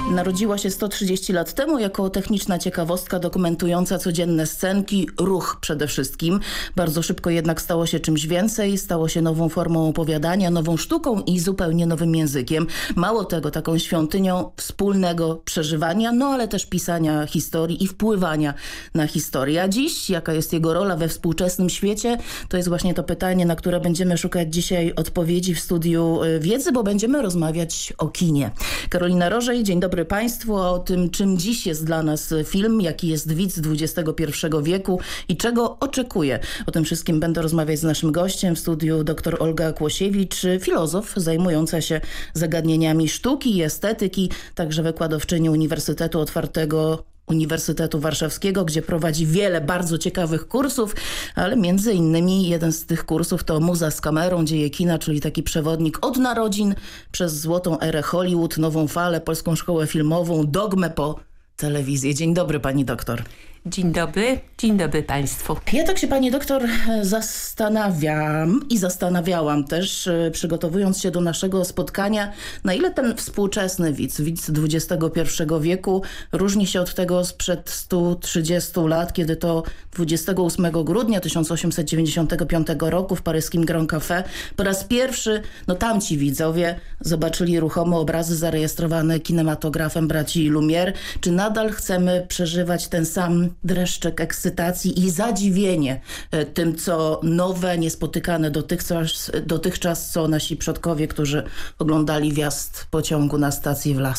Narodziła się 130 lat temu jako techniczna ciekawostka dokumentująca codzienne scenki, ruch przede wszystkim. Bardzo szybko jednak stało się czymś więcej, stało się nową formą opowiadania, nową sztuką i zupełnie nowym językiem. Mało tego, taką świątynią wspólnego przeżywania, no ale też pisania historii i wpływania na historię. A dziś, jaka jest jego rola we współczesnym świecie, to jest właśnie to pytanie, na które będziemy szukać dzisiaj odpowiedzi w studiu y, wiedzy, bo będziemy rozmawiać o kinie. Karolina Rożej, dzień dobry Państwu, o tym czym dziś jest dla nas film, jaki jest widz XXI wieku i czego oczekuje. O tym wszystkim będę rozmawiać z naszym gościem w studiu dr Olga Kłosiewicz, filozof zajmująca się zagadnieniami sztuki i estetyki, także wykładowczyni Uniwersytetu Otwartego Uniwersytetu Warszawskiego, gdzie prowadzi wiele bardzo ciekawych kursów, ale między innymi jeden z tych kursów to Muza z kamerą, dzieje kina, czyli taki przewodnik od narodzin przez złotą erę Hollywood, nową falę, polską szkołę filmową, dogmę po telewizję. Dzień dobry pani doktor. Dzień dobry, dzień dobry Państwu. Ja tak się Pani doktor zastanawiam i zastanawiałam też, e, przygotowując się do naszego spotkania, na ile ten współczesny widz, widz XXI wieku różni się od tego sprzed 130 lat, kiedy to 28 grudnia 1895 roku w paryskim Grand Café po raz pierwszy, no tamci widzowie zobaczyli ruchome obrazy zarejestrowane kinematografem braci Lumière. Czy nadal chcemy przeżywać ten sam dreszczek ekscytacji i zadziwienie e, tym, co nowe, niespotykane dotychczas, dotychczas co nasi przodkowie, którzy oglądali wjazd pociągu na stacji w La.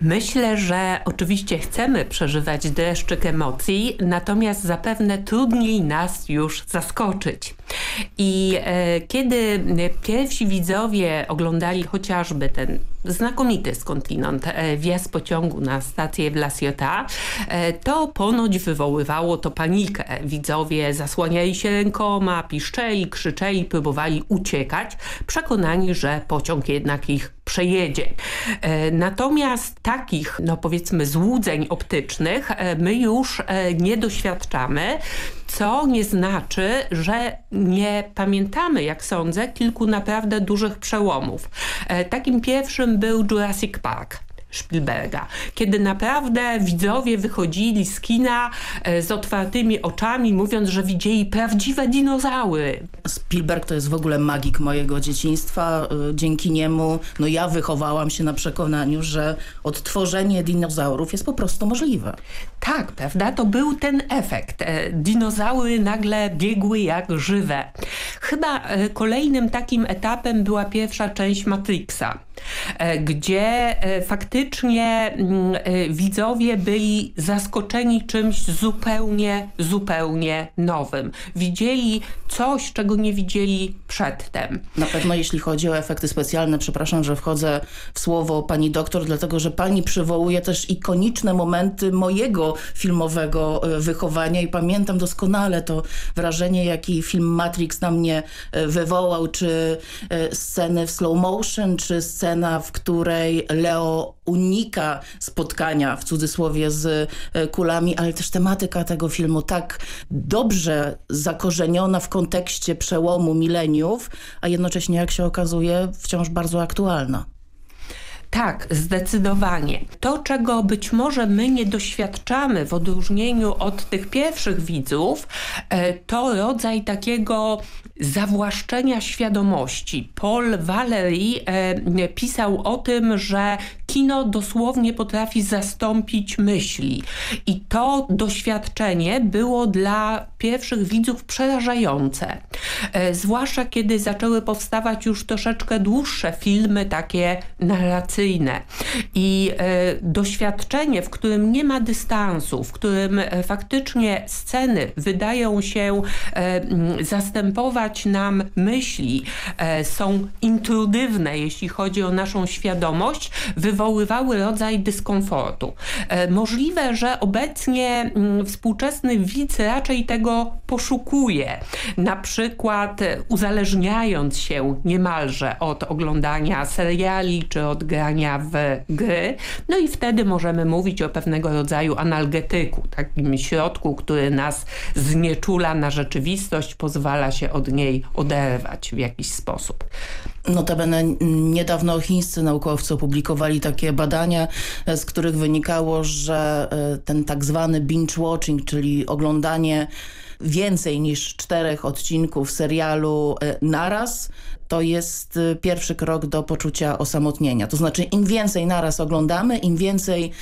Myślę, że oczywiście chcemy przeżywać deszczyk emocji, natomiast zapewne trudniej nas już zaskoczyć. I e, kiedy pierwsi widzowie oglądali chociażby ten znakomity skądinąd e, wjazd pociągu na stację w La Ciotat, e, to ponoć wywoływało to panikę. Widzowie zasłaniali się rękoma, piszczeli, krzyczeli, próbowali uciekać, przekonani, że pociąg jednak ich przejedzie. E, natomiast takich, no powiedzmy, złudzeń optycznych my już nie doświadczamy, co nie znaczy, że nie pamiętamy, jak sądzę, kilku naprawdę dużych przełomów. Takim pierwszym był Jurassic Park. Spielberga. Kiedy naprawdę widzowie wychodzili z kina e, z otwartymi oczami, mówiąc, że widzieli prawdziwe dinozaury. Spielberg to jest w ogóle magik mojego dzieciństwa. E, dzięki niemu no ja wychowałam się na przekonaniu, że odtworzenie dinozaurów jest po prostu możliwe. Tak, prawda? To był ten efekt. E, dinozaury nagle biegły jak żywe. Chyba kolejnym takim etapem była pierwsza część Matrixa, gdzie faktycznie faktycznie mm, y, widzowie byli zaskoczeni czymś zupełnie, zupełnie nowym. Widzieli coś, czego nie widzieli przedtem. Na pewno jeśli chodzi o efekty specjalne, przepraszam, że wchodzę w słowo pani doktor, dlatego że pani przywołuje też ikoniczne momenty mojego filmowego wychowania i pamiętam doskonale to wrażenie, jaki film Matrix na mnie wywołał, czy sceny w slow motion, czy scena, w której Leo unika spotkania w cudzysłowie z e, kulami, ale też tematyka tego filmu tak dobrze zakorzeniona w kontekście przełomu mileniów, a jednocześnie jak się okazuje wciąż bardzo aktualna. Tak, zdecydowanie. To, czego być może my nie doświadczamy w odróżnieniu od tych pierwszych widzów, e, to rodzaj takiego zawłaszczenia świadomości. Paul Valery e, pisał o tym, że kino dosłownie potrafi zastąpić myśli. I to doświadczenie było dla pierwszych widzów przerażające. E, zwłaszcza kiedy zaczęły powstawać już troszeczkę dłuższe filmy, takie narracyjne. I e, doświadczenie, w którym nie ma dystansu, w którym e, faktycznie sceny wydają się zastępować nam myśli, są intrudywne, jeśli chodzi o naszą świadomość, wywoływały rodzaj dyskomfortu. Możliwe, że obecnie mm, współczesny widz raczej tego poszukuje. Na przykład uzależniając się niemalże od oglądania seriali czy od grania w gry. No i wtedy możemy mówić o pewnego rodzaju analgetyku, takim środku, który nas znieczula na rzeczywistość, pozwala się od niej oderwać w jakiś sposób. Notabene niedawno chińscy naukowcy opublikowali takie badania, z których wynikało, że e, ten tak zwany binge watching, czyli oglądanie więcej niż czterech odcinków serialu e, naraz, to jest e, pierwszy krok do poczucia osamotnienia. To znaczy im więcej naraz oglądamy, im więcej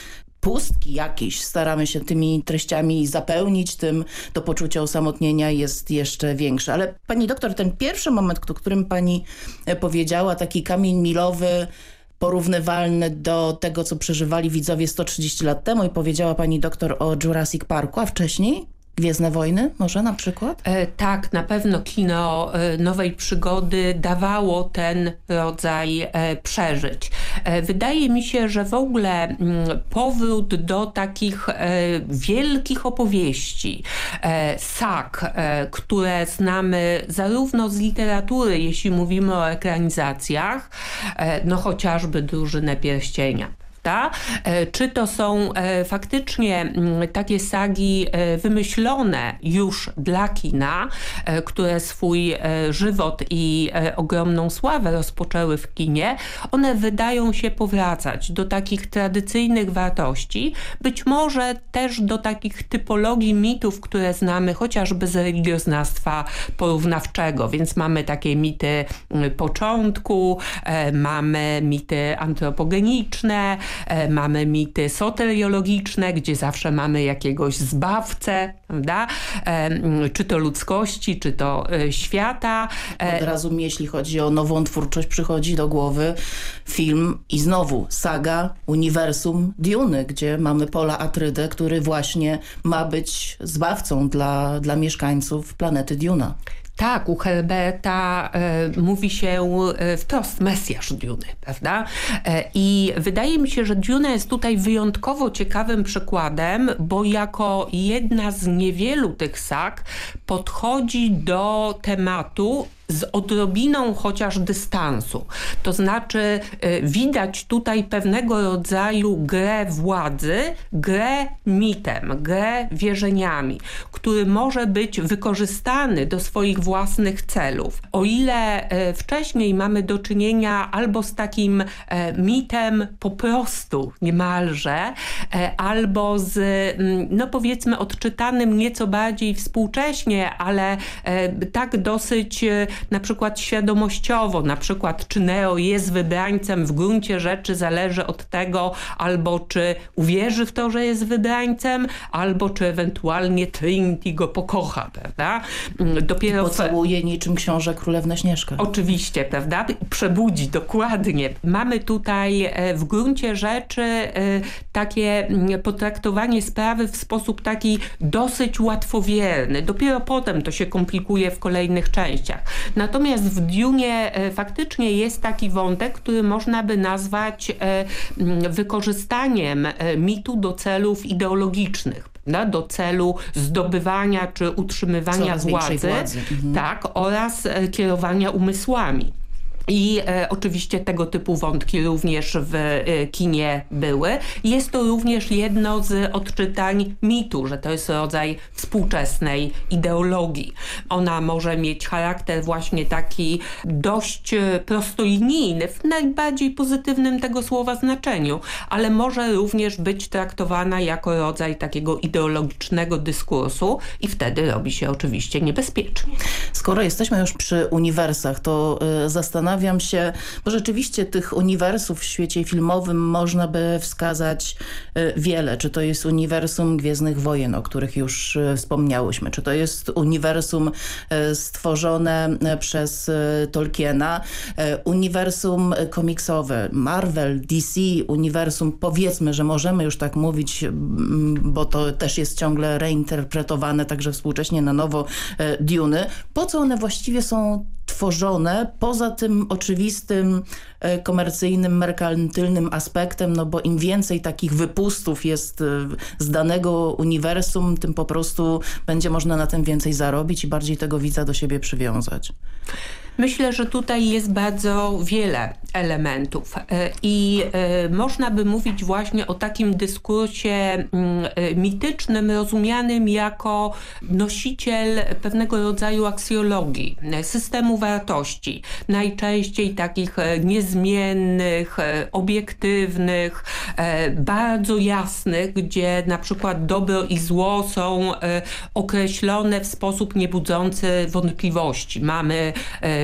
pustki jakieś staramy się tymi treściami zapełnić, tym to poczucie osamotnienia jest jeszcze większe. Ale pani doktor, ten pierwszy moment, o którym pani e, powiedziała, taki kamień milowy, porównywalny do tego, co przeżywali widzowie 130 lat temu i powiedziała pani doktor o Jurassic Parku, a wcześniej? Gwiezdne Wojny może na przykład? E, tak, na pewno kino e, nowej przygody dawało ten rodzaj e, przeżyć. E, wydaje mi się, że w ogóle m, mm, powrót do takich e, wielkich opowieści, e, sak, które znamy zarówno z literatury, jeśli mówimy o ekranizacjach, no chociażby Drużynę Pierścienia prawda? Czy to są faktycznie mm, takie sagi wymyślone już dla kina, które swój żywot i ogromną sławę rozpoczęły w kinie, one wydają się powracać do takich tradycyjnych wartości, być może też do takich typologii mitów, które znamy chociażby z religioznawstwa porównawczego, więc mamy takie mity mm, początku, e, mamy mity antropogeniczne, e, mamy mity soteriologiczne, gdzie zawsze mamy jakiegoś zbawcę, prawda? E, czy to ludzkości, czy to świata. Od razu mi, jeśli chodzi o nową twórczość, przychodzi do głowy film i znowu saga, uniwersum Dune, gdzie mamy Pola Atrydę, który właśnie ma być zbawcą dla, dla mieszkańców planety Duna. Tak, u Herberta e, mówi się e, wprost Mesjasz Duny, prawda? E, I wydaje mi się, że Duna jest tutaj wyjątkowo ciekawym przykładem, bo jako jedna z niewielu tych sag podchodzi do tematu z odrobiną chociaż dystansu. To znaczy y, widać tutaj pewnego rodzaju grę władzy, grę mitem, grę wierzeniami, który może być wykorzystany do swoich własnych celów. O ile y, wcześniej mamy do czynienia albo z takim y, mitem po prostu niemalże, albo z mm, no powiedzmy odczytanym nieco bardziej współcześnie, ale tak dosyć na przykład świadomościowo, na przykład czy Neo jest wybrańcem w gruncie rzeczy zależy od tego albo czy uwierzy w to, że jest wybrańcem, albo czy ewentualnie Trinity go pokocha, prawda? Mm, dopiero I pocałuje w... niczym książę Królewna Śnieżka. Oczywiście, prawda? Przebudzi, dokładnie. Mamy tutaj e, w gruncie rzeczy e, takie mm, potraktowanie sprawy w sposób taki dosyć łatwowierny. Dopiero potem to się komplikuje w kolejnych częściach. Natomiast w Dune e, faktycznie jest taki wątek, który można by nazwać e, wykorzystaniem e, mitu do celów ideologicznych do celu zdobywania czy utrzymywania władzy, władzy. Mhm. tak, oraz kierowania umysłami. I e, oczywiście tego typu wątki również w e, kinie były. Jest to również jedno z odczytań mitu, że to jest rodzaj współczesnej ideologii. Ona może mieć charakter właśnie taki dość e, prostolinijny, w najbardziej pozytywnym tego słowa znaczeniu, ale może również być traktowana jako rodzaj takiego ideologicznego dyskursu i wtedy robi się oczywiście niebezpiecznie. Skoro jesteśmy już przy uniwersach, to y, zastanawiam zastanawiam się, bo rzeczywiście tych uniwersów w świecie filmowym można by wskazać e, wiele. Czy to jest uniwersum Gwiezdnych Wojen, o których już e, wspomniałyśmy, czy to jest uniwersum e, stworzone przez Tolkiena, uniwersum komiksowe, Marvel, DC, uniwersum, powiedzmy, że możemy już tak mówić, bo to też jest ciągle reinterpretowane także współcześnie na nowo Duny. Po co one właściwie są tworzone poza tym oczywistym e, komercyjnym, merkantylnym aspektem, no bo im więcej takich wypustów jest e, z danego uniwersum, tym po prostu będzie można na tym więcej zarobić i bardziej tego widza do siebie przywiązać. Myślę, że tutaj jest bardzo wiele elementów e, i e, można by mówić właśnie o takim dyskursie mm, e, mitycznym, rozumianym jako nosiciel pewnego rodzaju aksjologii, systemu wartości, najczęściej takich niezmiennych, obiektywnych, bardzo jasnych, gdzie na przykład dobro i zło są określone w sposób niebudzący wątpliwości. Mamy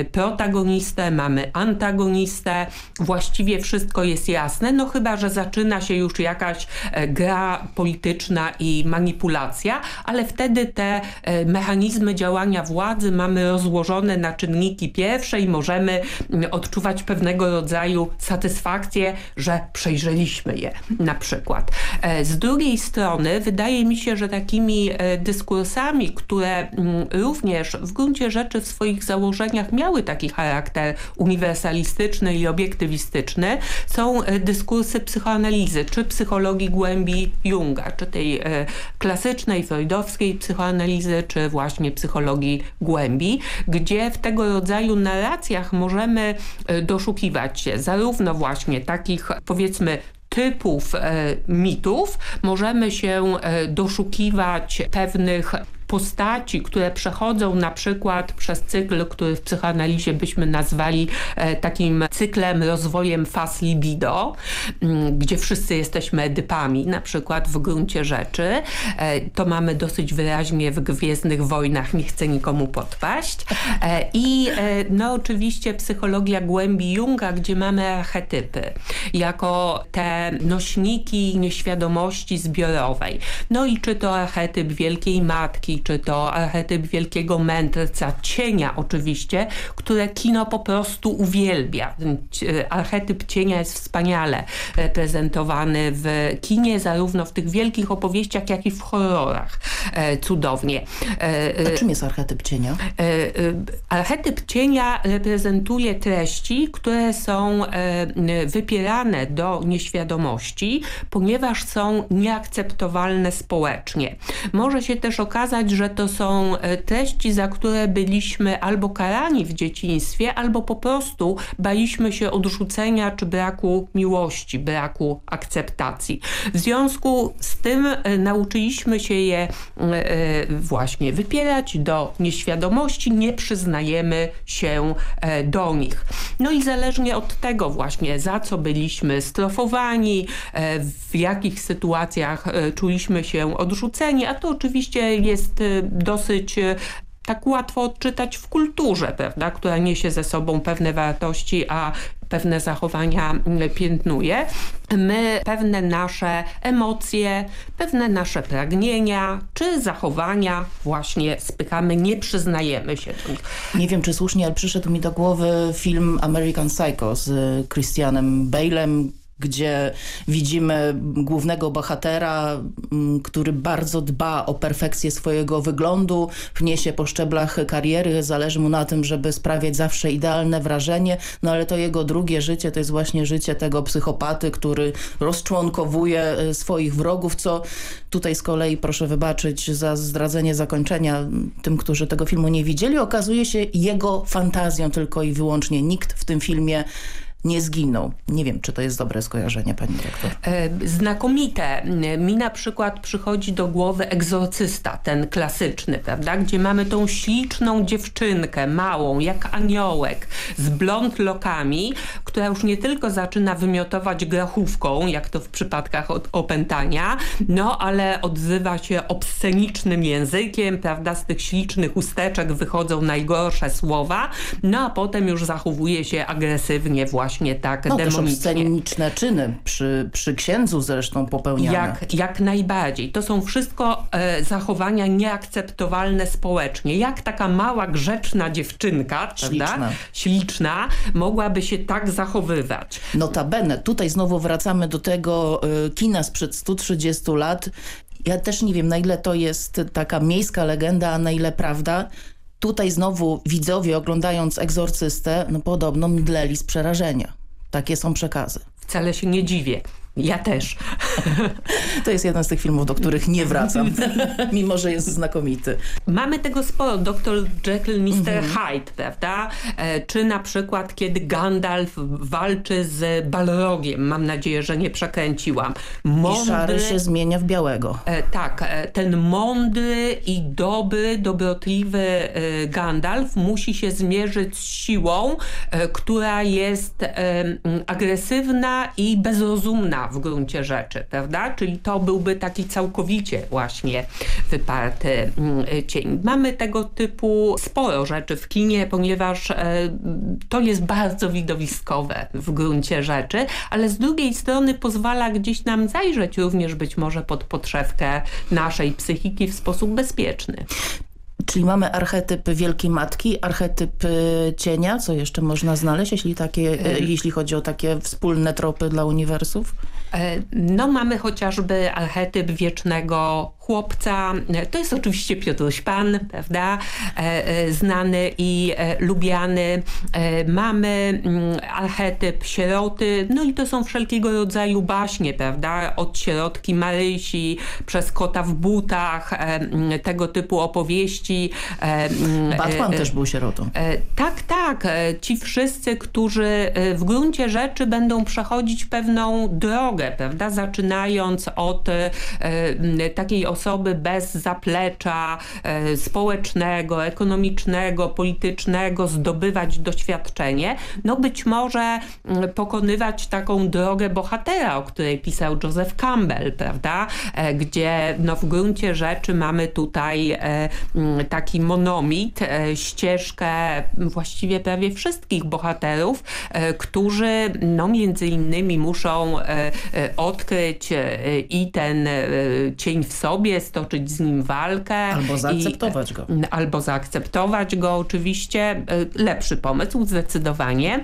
protagonistę, mamy antagonistę, właściwie wszystko jest jasne, no chyba, że zaczyna się już jakaś e, gra polityczna i manipulacja, ale wtedy te e, mechanizmy działania władzy mamy rozłożone na czynniki pierwsze i możemy mm, odczuwać pewnego rodzaju satysfakcję, że przejrzeliśmy je na przykład. E, z drugiej strony wydaje mi się, że takimi dyskursami, które mm, również w gruncie rzeczy w swoich założeniach miały miały taki charakter uniwersalistyczny i obiektywistyczny, są e, dyskursy psychoanalizy, czy psychologii głębi Junga, czy tej e, klasycznej, freudowskiej psychoanalizy, czy właśnie psychologii głębi, gdzie w tego rodzaju narracjach możemy e, doszukiwać się zarówno właśnie takich powiedzmy typów mitów możemy się doszukiwać pewnych postaci, które przechodzą na przykład przez cykl, który w psychoanalizie byśmy nazwali e, takim cyklem rozwojem faz libido, mm, gdzie wszyscy jesteśmy edypami, na przykład w gruncie rzeczy. E, to mamy dosyć wyraźnie w Gwiezdnych Wojnach, nie chcę nikomu podpaść. E, I no oczywiście psychologia głębi Junga, gdzie mamy archetypy, jako te nośniki nieświadomości zbiorowej. No i czy to archetyp Wielkiej Matki, czy to archetyp wielkiego mędrca, cienia oczywiście, które kino po prostu uwielbia. Archetyp cienia jest wspaniale reprezentowany w kinie, zarówno w tych wielkich opowieściach, jak i w horrorach. E, cudownie. E, A czym jest archetyp cienia? E, archetyp cienia reprezentuje treści, które są wypierane do nieświadomości, ponieważ są nieakceptowalne społecznie. Może się też okazać, że to są e, treści, za które byliśmy albo karani w dzieciństwie, albo po prostu baliśmy się odrzucenia czy braku miłości, braku akceptacji. W związku z tym e, nauczyliśmy się je e, właśnie wypierać do nieświadomości, nie przyznajemy się do nich. No i zależnie od tego właśnie, za co byliśmy strofowani, w jakich sytuacjach czuliśmy się odrzuceni, a to oczywiście jest Y, dosyć y, tak łatwo odczytać w kulturze, prawda, która niesie ze sobą pewne wartości, a pewne zachowania y, piętnuje. My pewne nasze emocje, pewne nasze pragnienia czy zachowania właśnie spychamy, nie przyznajemy się do. Nie wiem, czy słusznie, ale przyszedł mi do głowy film American Psycho z Christianem Bale'em, gdzie widzimy głównego bohatera, mm, który bardzo dba o perfekcję swojego wyglądu, pnie się po szczeblach kariery, zależy mu na tym, żeby sprawiać zawsze idealne wrażenie, no ale to jego drugie życie to jest właśnie życie tego psychopaty, który rozczłonkowuje e, swoich wrogów, co tutaj z kolei, proszę wybaczyć za zdradzenie zakończenia tym, którzy tego filmu nie widzieli, okazuje się jego fantazją tylko i wyłącznie. Nikt w tym filmie nie zginął. Nie wiem, czy to jest dobre skojarzenie, pani doktor. E, znakomite. Mi na przykład przychodzi do głowy egzorcysta, ten klasyczny, prawda? Gdzie mamy tą śliczną dziewczynkę, małą, jak aniołek, z blond lokami, która już nie tylko zaczyna wymiotować grachówką, jak to w przypadkach opętania, no ale odzywa się obscenicznym językiem, prawda? Z tych ślicznych usteczek wychodzą najgorsze słowa, no a potem już zachowuje się agresywnie właśnie właśnie tak no, demonicznie. sceniczne czyny, przy, przy księdzu zresztą popełniane. Jak, jak najbardziej. To są wszystko e, zachowania nieakceptowalne społecznie. Jak taka mała, grzeczna dziewczynka, śliczna, prawda? śliczna mogłaby się tak zachowywać. Notabene, tutaj znowu wracamy do tego e, kina sprzed 130 lat. Ja też nie wiem, na ile to jest taka miejska legenda, a na ile prawda. Tutaj znowu widzowie oglądając egzorcystę, no podobno mdleli z przerażenia. Takie są przekazy. Wcale się nie dziwię. Ja też. To jest jeden z tych filmów, do których nie wracam, mimo że jest znakomity. Mamy tego sporo. Dr. Jekyll, Mr. Mhm. Hyde, prawda? E, czy na przykład, kiedy Gandalf walczy z Balrogiem. Mam nadzieję, że nie przekręciłam. Mądry, I szary się zmienia w białego. E, tak. E, ten mądry i dobry, dobrotliwy Gandalf musi się zmierzyć z siłą, która jest agresywna i bezrozumna w gruncie rzeczy, prawda? Czyli to byłby taki całkowicie właśnie wyparty mm, cień. Mamy tego typu sporo rzeczy w kinie, ponieważ e, to jest bardzo widowiskowe w gruncie rzeczy, ale z drugiej strony pozwala gdzieś nam zajrzeć również być może pod podszewkę naszej psychiki w sposób bezpieczny. Czyli mamy archetyp Wielkiej Matki, archetyp y, cienia, co jeszcze można znaleźć, jeśli, takie, y, jeśli chodzi o takie wspólne tropy dla uniwersów? E, no mamy chociażby archetyp wiecznego chłopca. To jest oczywiście Piotruś Pan, prawda? Znany i lubiany. Mamy mm, archetyp sieroty, no i to są wszelkiego rodzaju baśnie, prawda? Od sierotki Marysi, przez kota w butach, mm, tego typu opowieści. Mm, Batman też był sierotą. Tak, tak. Ci wszyscy, którzy w gruncie rzeczy będą przechodzić pewną drogę, prawda? Zaczynając od takiej osoby bez zaplecza społecznego, ekonomicznego, politycznego, zdobywać doświadczenie, no być może mm, pokonywać taką drogę bohatera, o której pisał Joseph Campbell, prawda? E, gdzie no w gruncie rzeczy mamy tutaj e, mm, taki monomit, e, ścieżkę właściwie prawie wszystkich bohaterów, którzy no między innymi muszą odkryć i ten cień w sobie, stoczyć z nim walkę. Albo zaakceptować i, go. Albo zaakceptować go oczywiście. Lepszy pomysł zdecydowanie.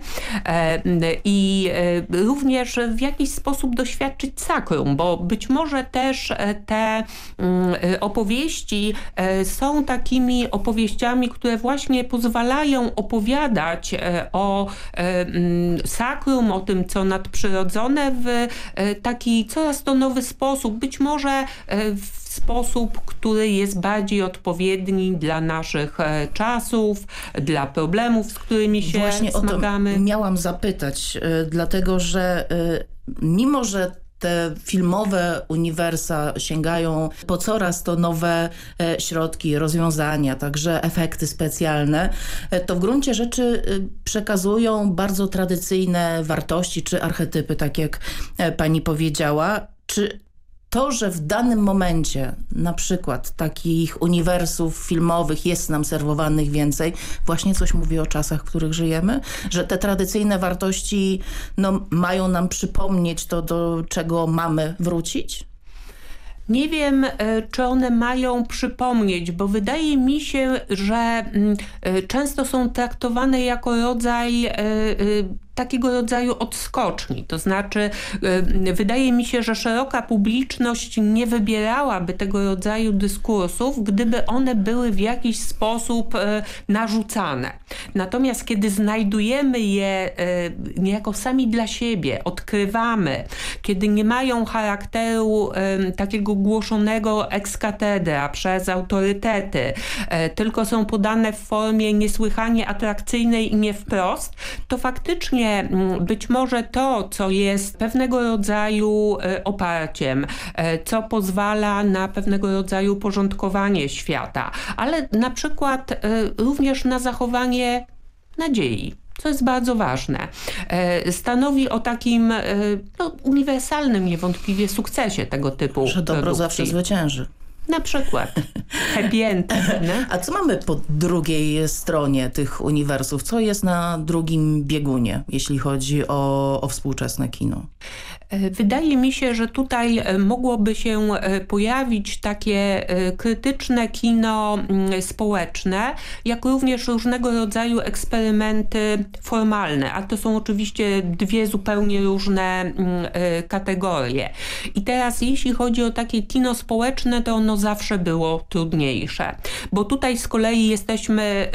I również w jakiś sposób doświadczyć sakrum, bo być może też e, te mm, e, opowieści e, są takimi opowieściami, które właśnie pozwalają opowiadać o mm, sakrum, o tym, co nadprzyrodzone w taki coraz to nowy sposób, być może w sposób, który jest bardziej odpowiedni dla naszych czasów, dla problemów, z którymi się Właśnie zmagamy. o to miałam zapytać, dlatego że mimo, że te filmowe uniwersa sięgają po coraz to nowe e, środki, rozwiązania, także efekty specjalne, e, to w gruncie rzeczy e, przekazują bardzo tradycyjne wartości czy archetypy, tak jak pani powiedziała. Czy to, że w danym momencie na przykład takich uniwersów filmowych jest nam serwowanych więcej, właśnie coś mówi o czasach, w których żyjemy, że te tradycyjne wartości no, mają nam przypomnieć to, do czego mamy wrócić? Nie wiem, e, czy one mają przypomnieć, bo wydaje mi się, że mm, e, często są traktowane jako rodzaj e, takiego rodzaju odskoczni. To znaczy y, wydaje mi się, że szeroka publiczność nie wybierałaby tego rodzaju dyskursów, gdyby one były w jakiś sposób y, narzucane. Natomiast kiedy znajdujemy je y, niejako sami dla siebie, odkrywamy, kiedy nie mają charakteru takiego głoszonego ex cathedra przez autorytety, tylko są podane w formie niesłychanie atrakcyjnej i nie wprost, to faktycznie Mm, być może to, co jest pewnego rodzaju e, oparciem, e, co pozwala na pewnego rodzaju porządkowanie świata, ale na przykład e, również na zachowanie nadziei co jest bardzo ważne. Stanowi o takim no, uniwersalnym niewątpliwie sukcesie tego typu Że dobro produkcji. zawsze zwycięży. Na przykład. Happy end. A co mamy po drugiej stronie tych uniwersów? Co jest na drugim biegunie, jeśli chodzi o, o współczesne kino? E, wydaje mi się, że tutaj e, mogłoby się e, pojawić takie krytyczne kino mm, społeczne, jak również różnego rodzaju eksperymenty formalne, a to są oczywiście dwie zupełnie różne mm, kategorie. I teraz jeśli chodzi o takie kino społeczne, to ono zawsze było trudniejsze, bo tutaj z kolei jesteśmy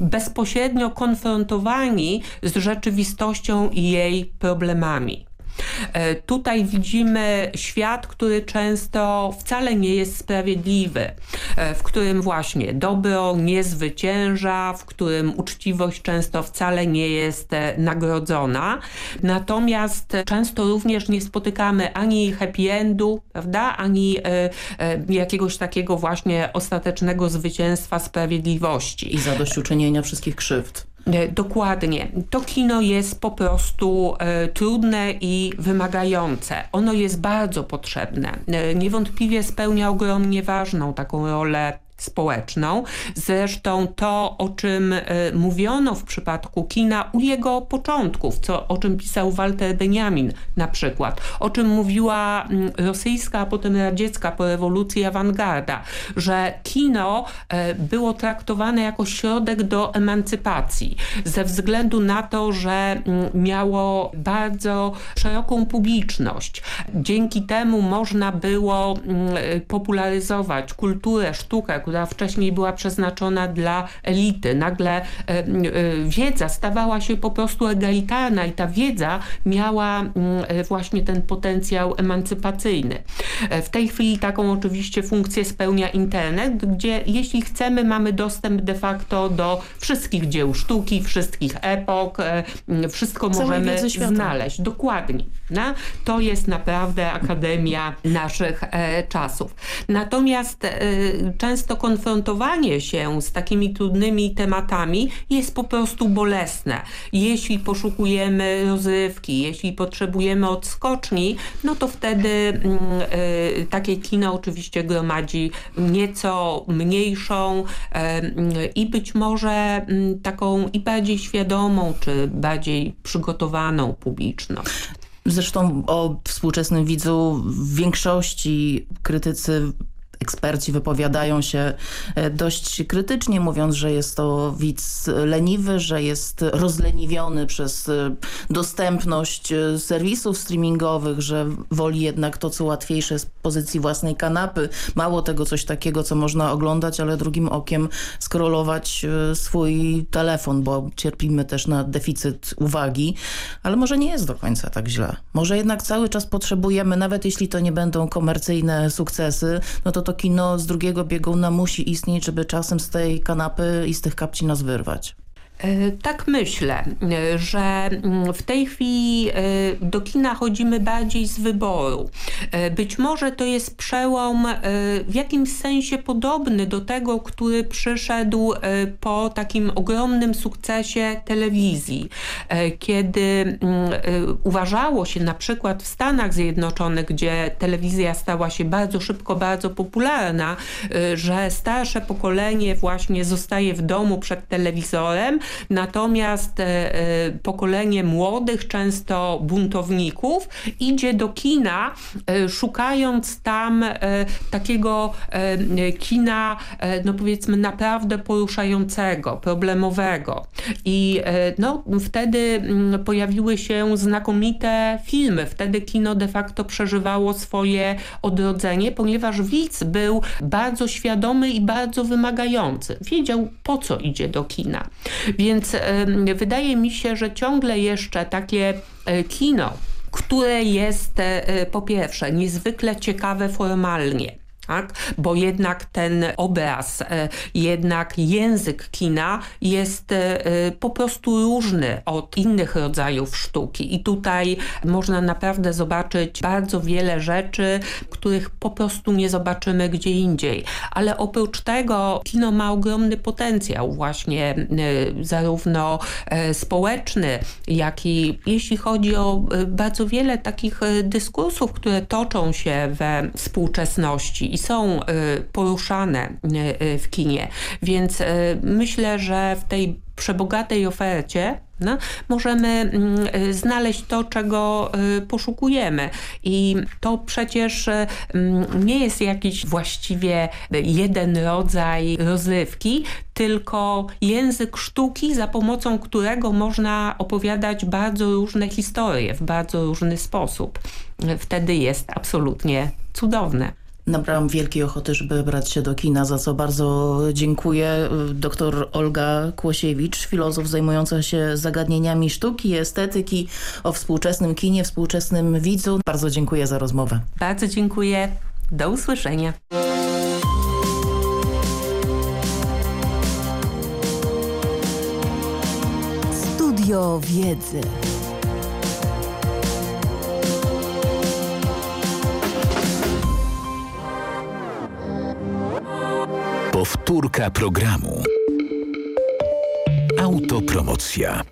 bezpośrednio konfrontowani z rzeczywistością i jej problemami. E, tutaj widzimy świat, który często wcale nie jest sprawiedliwy, e, w którym właśnie dobro nie zwycięża, w którym uczciwość często wcale nie jest e, nagrodzona. Natomiast często również nie spotykamy ani happy endu, prawda, ani jakiegoś takiego właśnie ostatecznego zwycięstwa sprawiedliwości. I zadośćuczynienia wszystkich krzywd. E, dokładnie. To kino jest po prostu e, trudne i wymagające. Ono jest bardzo potrzebne. E, niewątpliwie spełnia ogromnie ważną taką rolę społeczną. Zresztą to, o czym y, mówiono w przypadku kina u jego początków, co, o czym pisał Walter Benjamin na przykład, o czym mówiła mm, rosyjska, a potem radziecka po rewolucji awangarda, że kino y, było traktowane jako środek do emancypacji ze względu na to, że mm, miało bardzo szeroką publiczność. Dzięki temu można było mm, popularyzować kulturę, sztukę, która wcześniej była przeznaczona dla elity. Nagle e, e, wiedza stawała się po prostu egalitarna i ta wiedza miała e, właśnie ten potencjał emancypacyjny. W tej chwili taką oczywiście funkcję spełnia internet, gdzie jeśli chcemy mamy dostęp de facto do wszystkich dzieł sztuki, wszystkich epok, wszystko Całej możemy znaleźć. Dokładnie. To jest naprawdę akademia naszych e, czasów. Natomiast e, często konfrontowanie się z takimi trudnymi tematami jest po prostu bolesne. Jeśli poszukujemy rozrywki, jeśli potrzebujemy odskoczni, no to wtedy mm, e, takie kino oczywiście gromadzi nieco mniejszą e, i być może mm, taką i bardziej świadomą, czy bardziej przygotowaną publiczność. Zresztą o współczesnym widzu w większości krytycy Eksperci wypowiadają się e, dość krytycznie, mówiąc, że jest to widz leniwy, że jest rozleniwiony przez e, dostępność e, serwisów streamingowych, że woli jednak to, co łatwiejsze z pozycji własnej kanapy. Mało tego, coś takiego, co można oglądać, ale drugim okiem skrolować swój telefon, bo cierpimy też na deficyt uwagi. Ale może nie jest do końca tak źle. Może jednak cały czas potrzebujemy, nawet jeśli to nie będą komercyjne sukcesy, no to to to kino z drugiego bieguna musi istnieć, żeby czasem z tej kanapy i z tych kapci nas wyrwać. E, tak myślę, e, że mm, w tej chwili e, do kina chodzimy bardziej z wyboru. Być może to jest przełom w jakimś sensie podobny do tego, który przyszedł po takim ogromnym sukcesie telewizji, kiedy mm, uważało się na przykład w Stanach Zjednoczonych, gdzie telewizja stała się bardzo szybko, bardzo popularna, że starsze pokolenie właśnie zostaje w domu przed telewizorem, Natomiast e, e, pokolenie młodych, często buntowników, idzie do kina, e, szukając tam takiego kina, no powiedzmy naprawdę poruszającego, problemowego. I no, wtedy mm, pojawiły się znakomite filmy. Wtedy kino de facto przeżywało swoje odrodzenie, ponieważ widz był bardzo świadomy i bardzo wymagający. Wiedział po co idzie do kina. Więc wydaje mi się, że ciągle jeszcze takie e, kino, które jest e, e, po pierwsze niezwykle ciekawe formalnie, tak? bo jednak ten obraz, e, jednak język kina jest e, po prostu różny od innych rodzajów sztuki i tutaj można naprawdę zobaczyć bardzo wiele rzeczy, których po prostu nie zobaczymy gdzie indziej. Ale oprócz tego kino ma ogromny potencjał właśnie e, zarówno społeczny, jak i jeśli chodzi o bardzo wiele takich dyskursów, które toczą się we współczesności i są y, poruszane y, y, w kinie. Więc myślę, że w tej przebogatej ofercie no, możemy mm, znaleźć to, czego poszukujemy. I to przecież mm, nie jest jakiś właściwie jeden rodzaj rozrywki, tylko język sztuki, za pomocą którego można opowiadać bardzo różne historie w bardzo różny sposób. Wtedy jest absolutnie cudowne. Nabrałam wielkiej ochoty, żeby brać się do kina, za co bardzo dziękuję. Doktor Olga Kłosiewicz, filozof zajmująca się zagadnieniami sztuki i estetyki o współczesnym kinie, współczesnym widzu. Bardzo dziękuję za rozmowę. Bardzo dziękuję. Do usłyszenia. Studio Wiedzy. Powtórka programu. Autopromocja.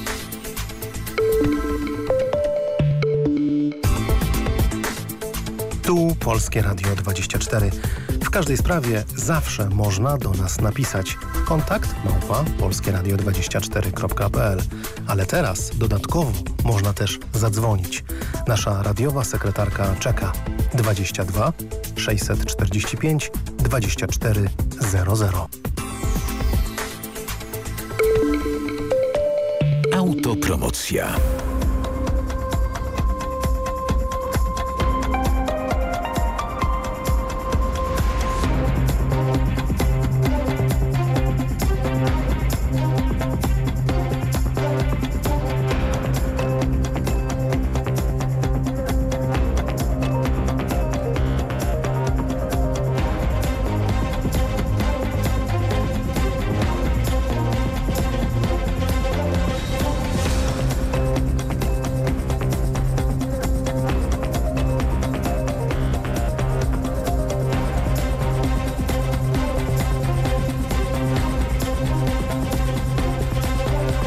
Tu Polskie Radio 24. W każdej sprawie zawsze można do nas napisać. Kontakt małpa polskieradio24.pl Ale teraz dodatkowo można też zadzwonić. Nasza radiowa sekretarka czeka 22 645 2400. Autopromocja.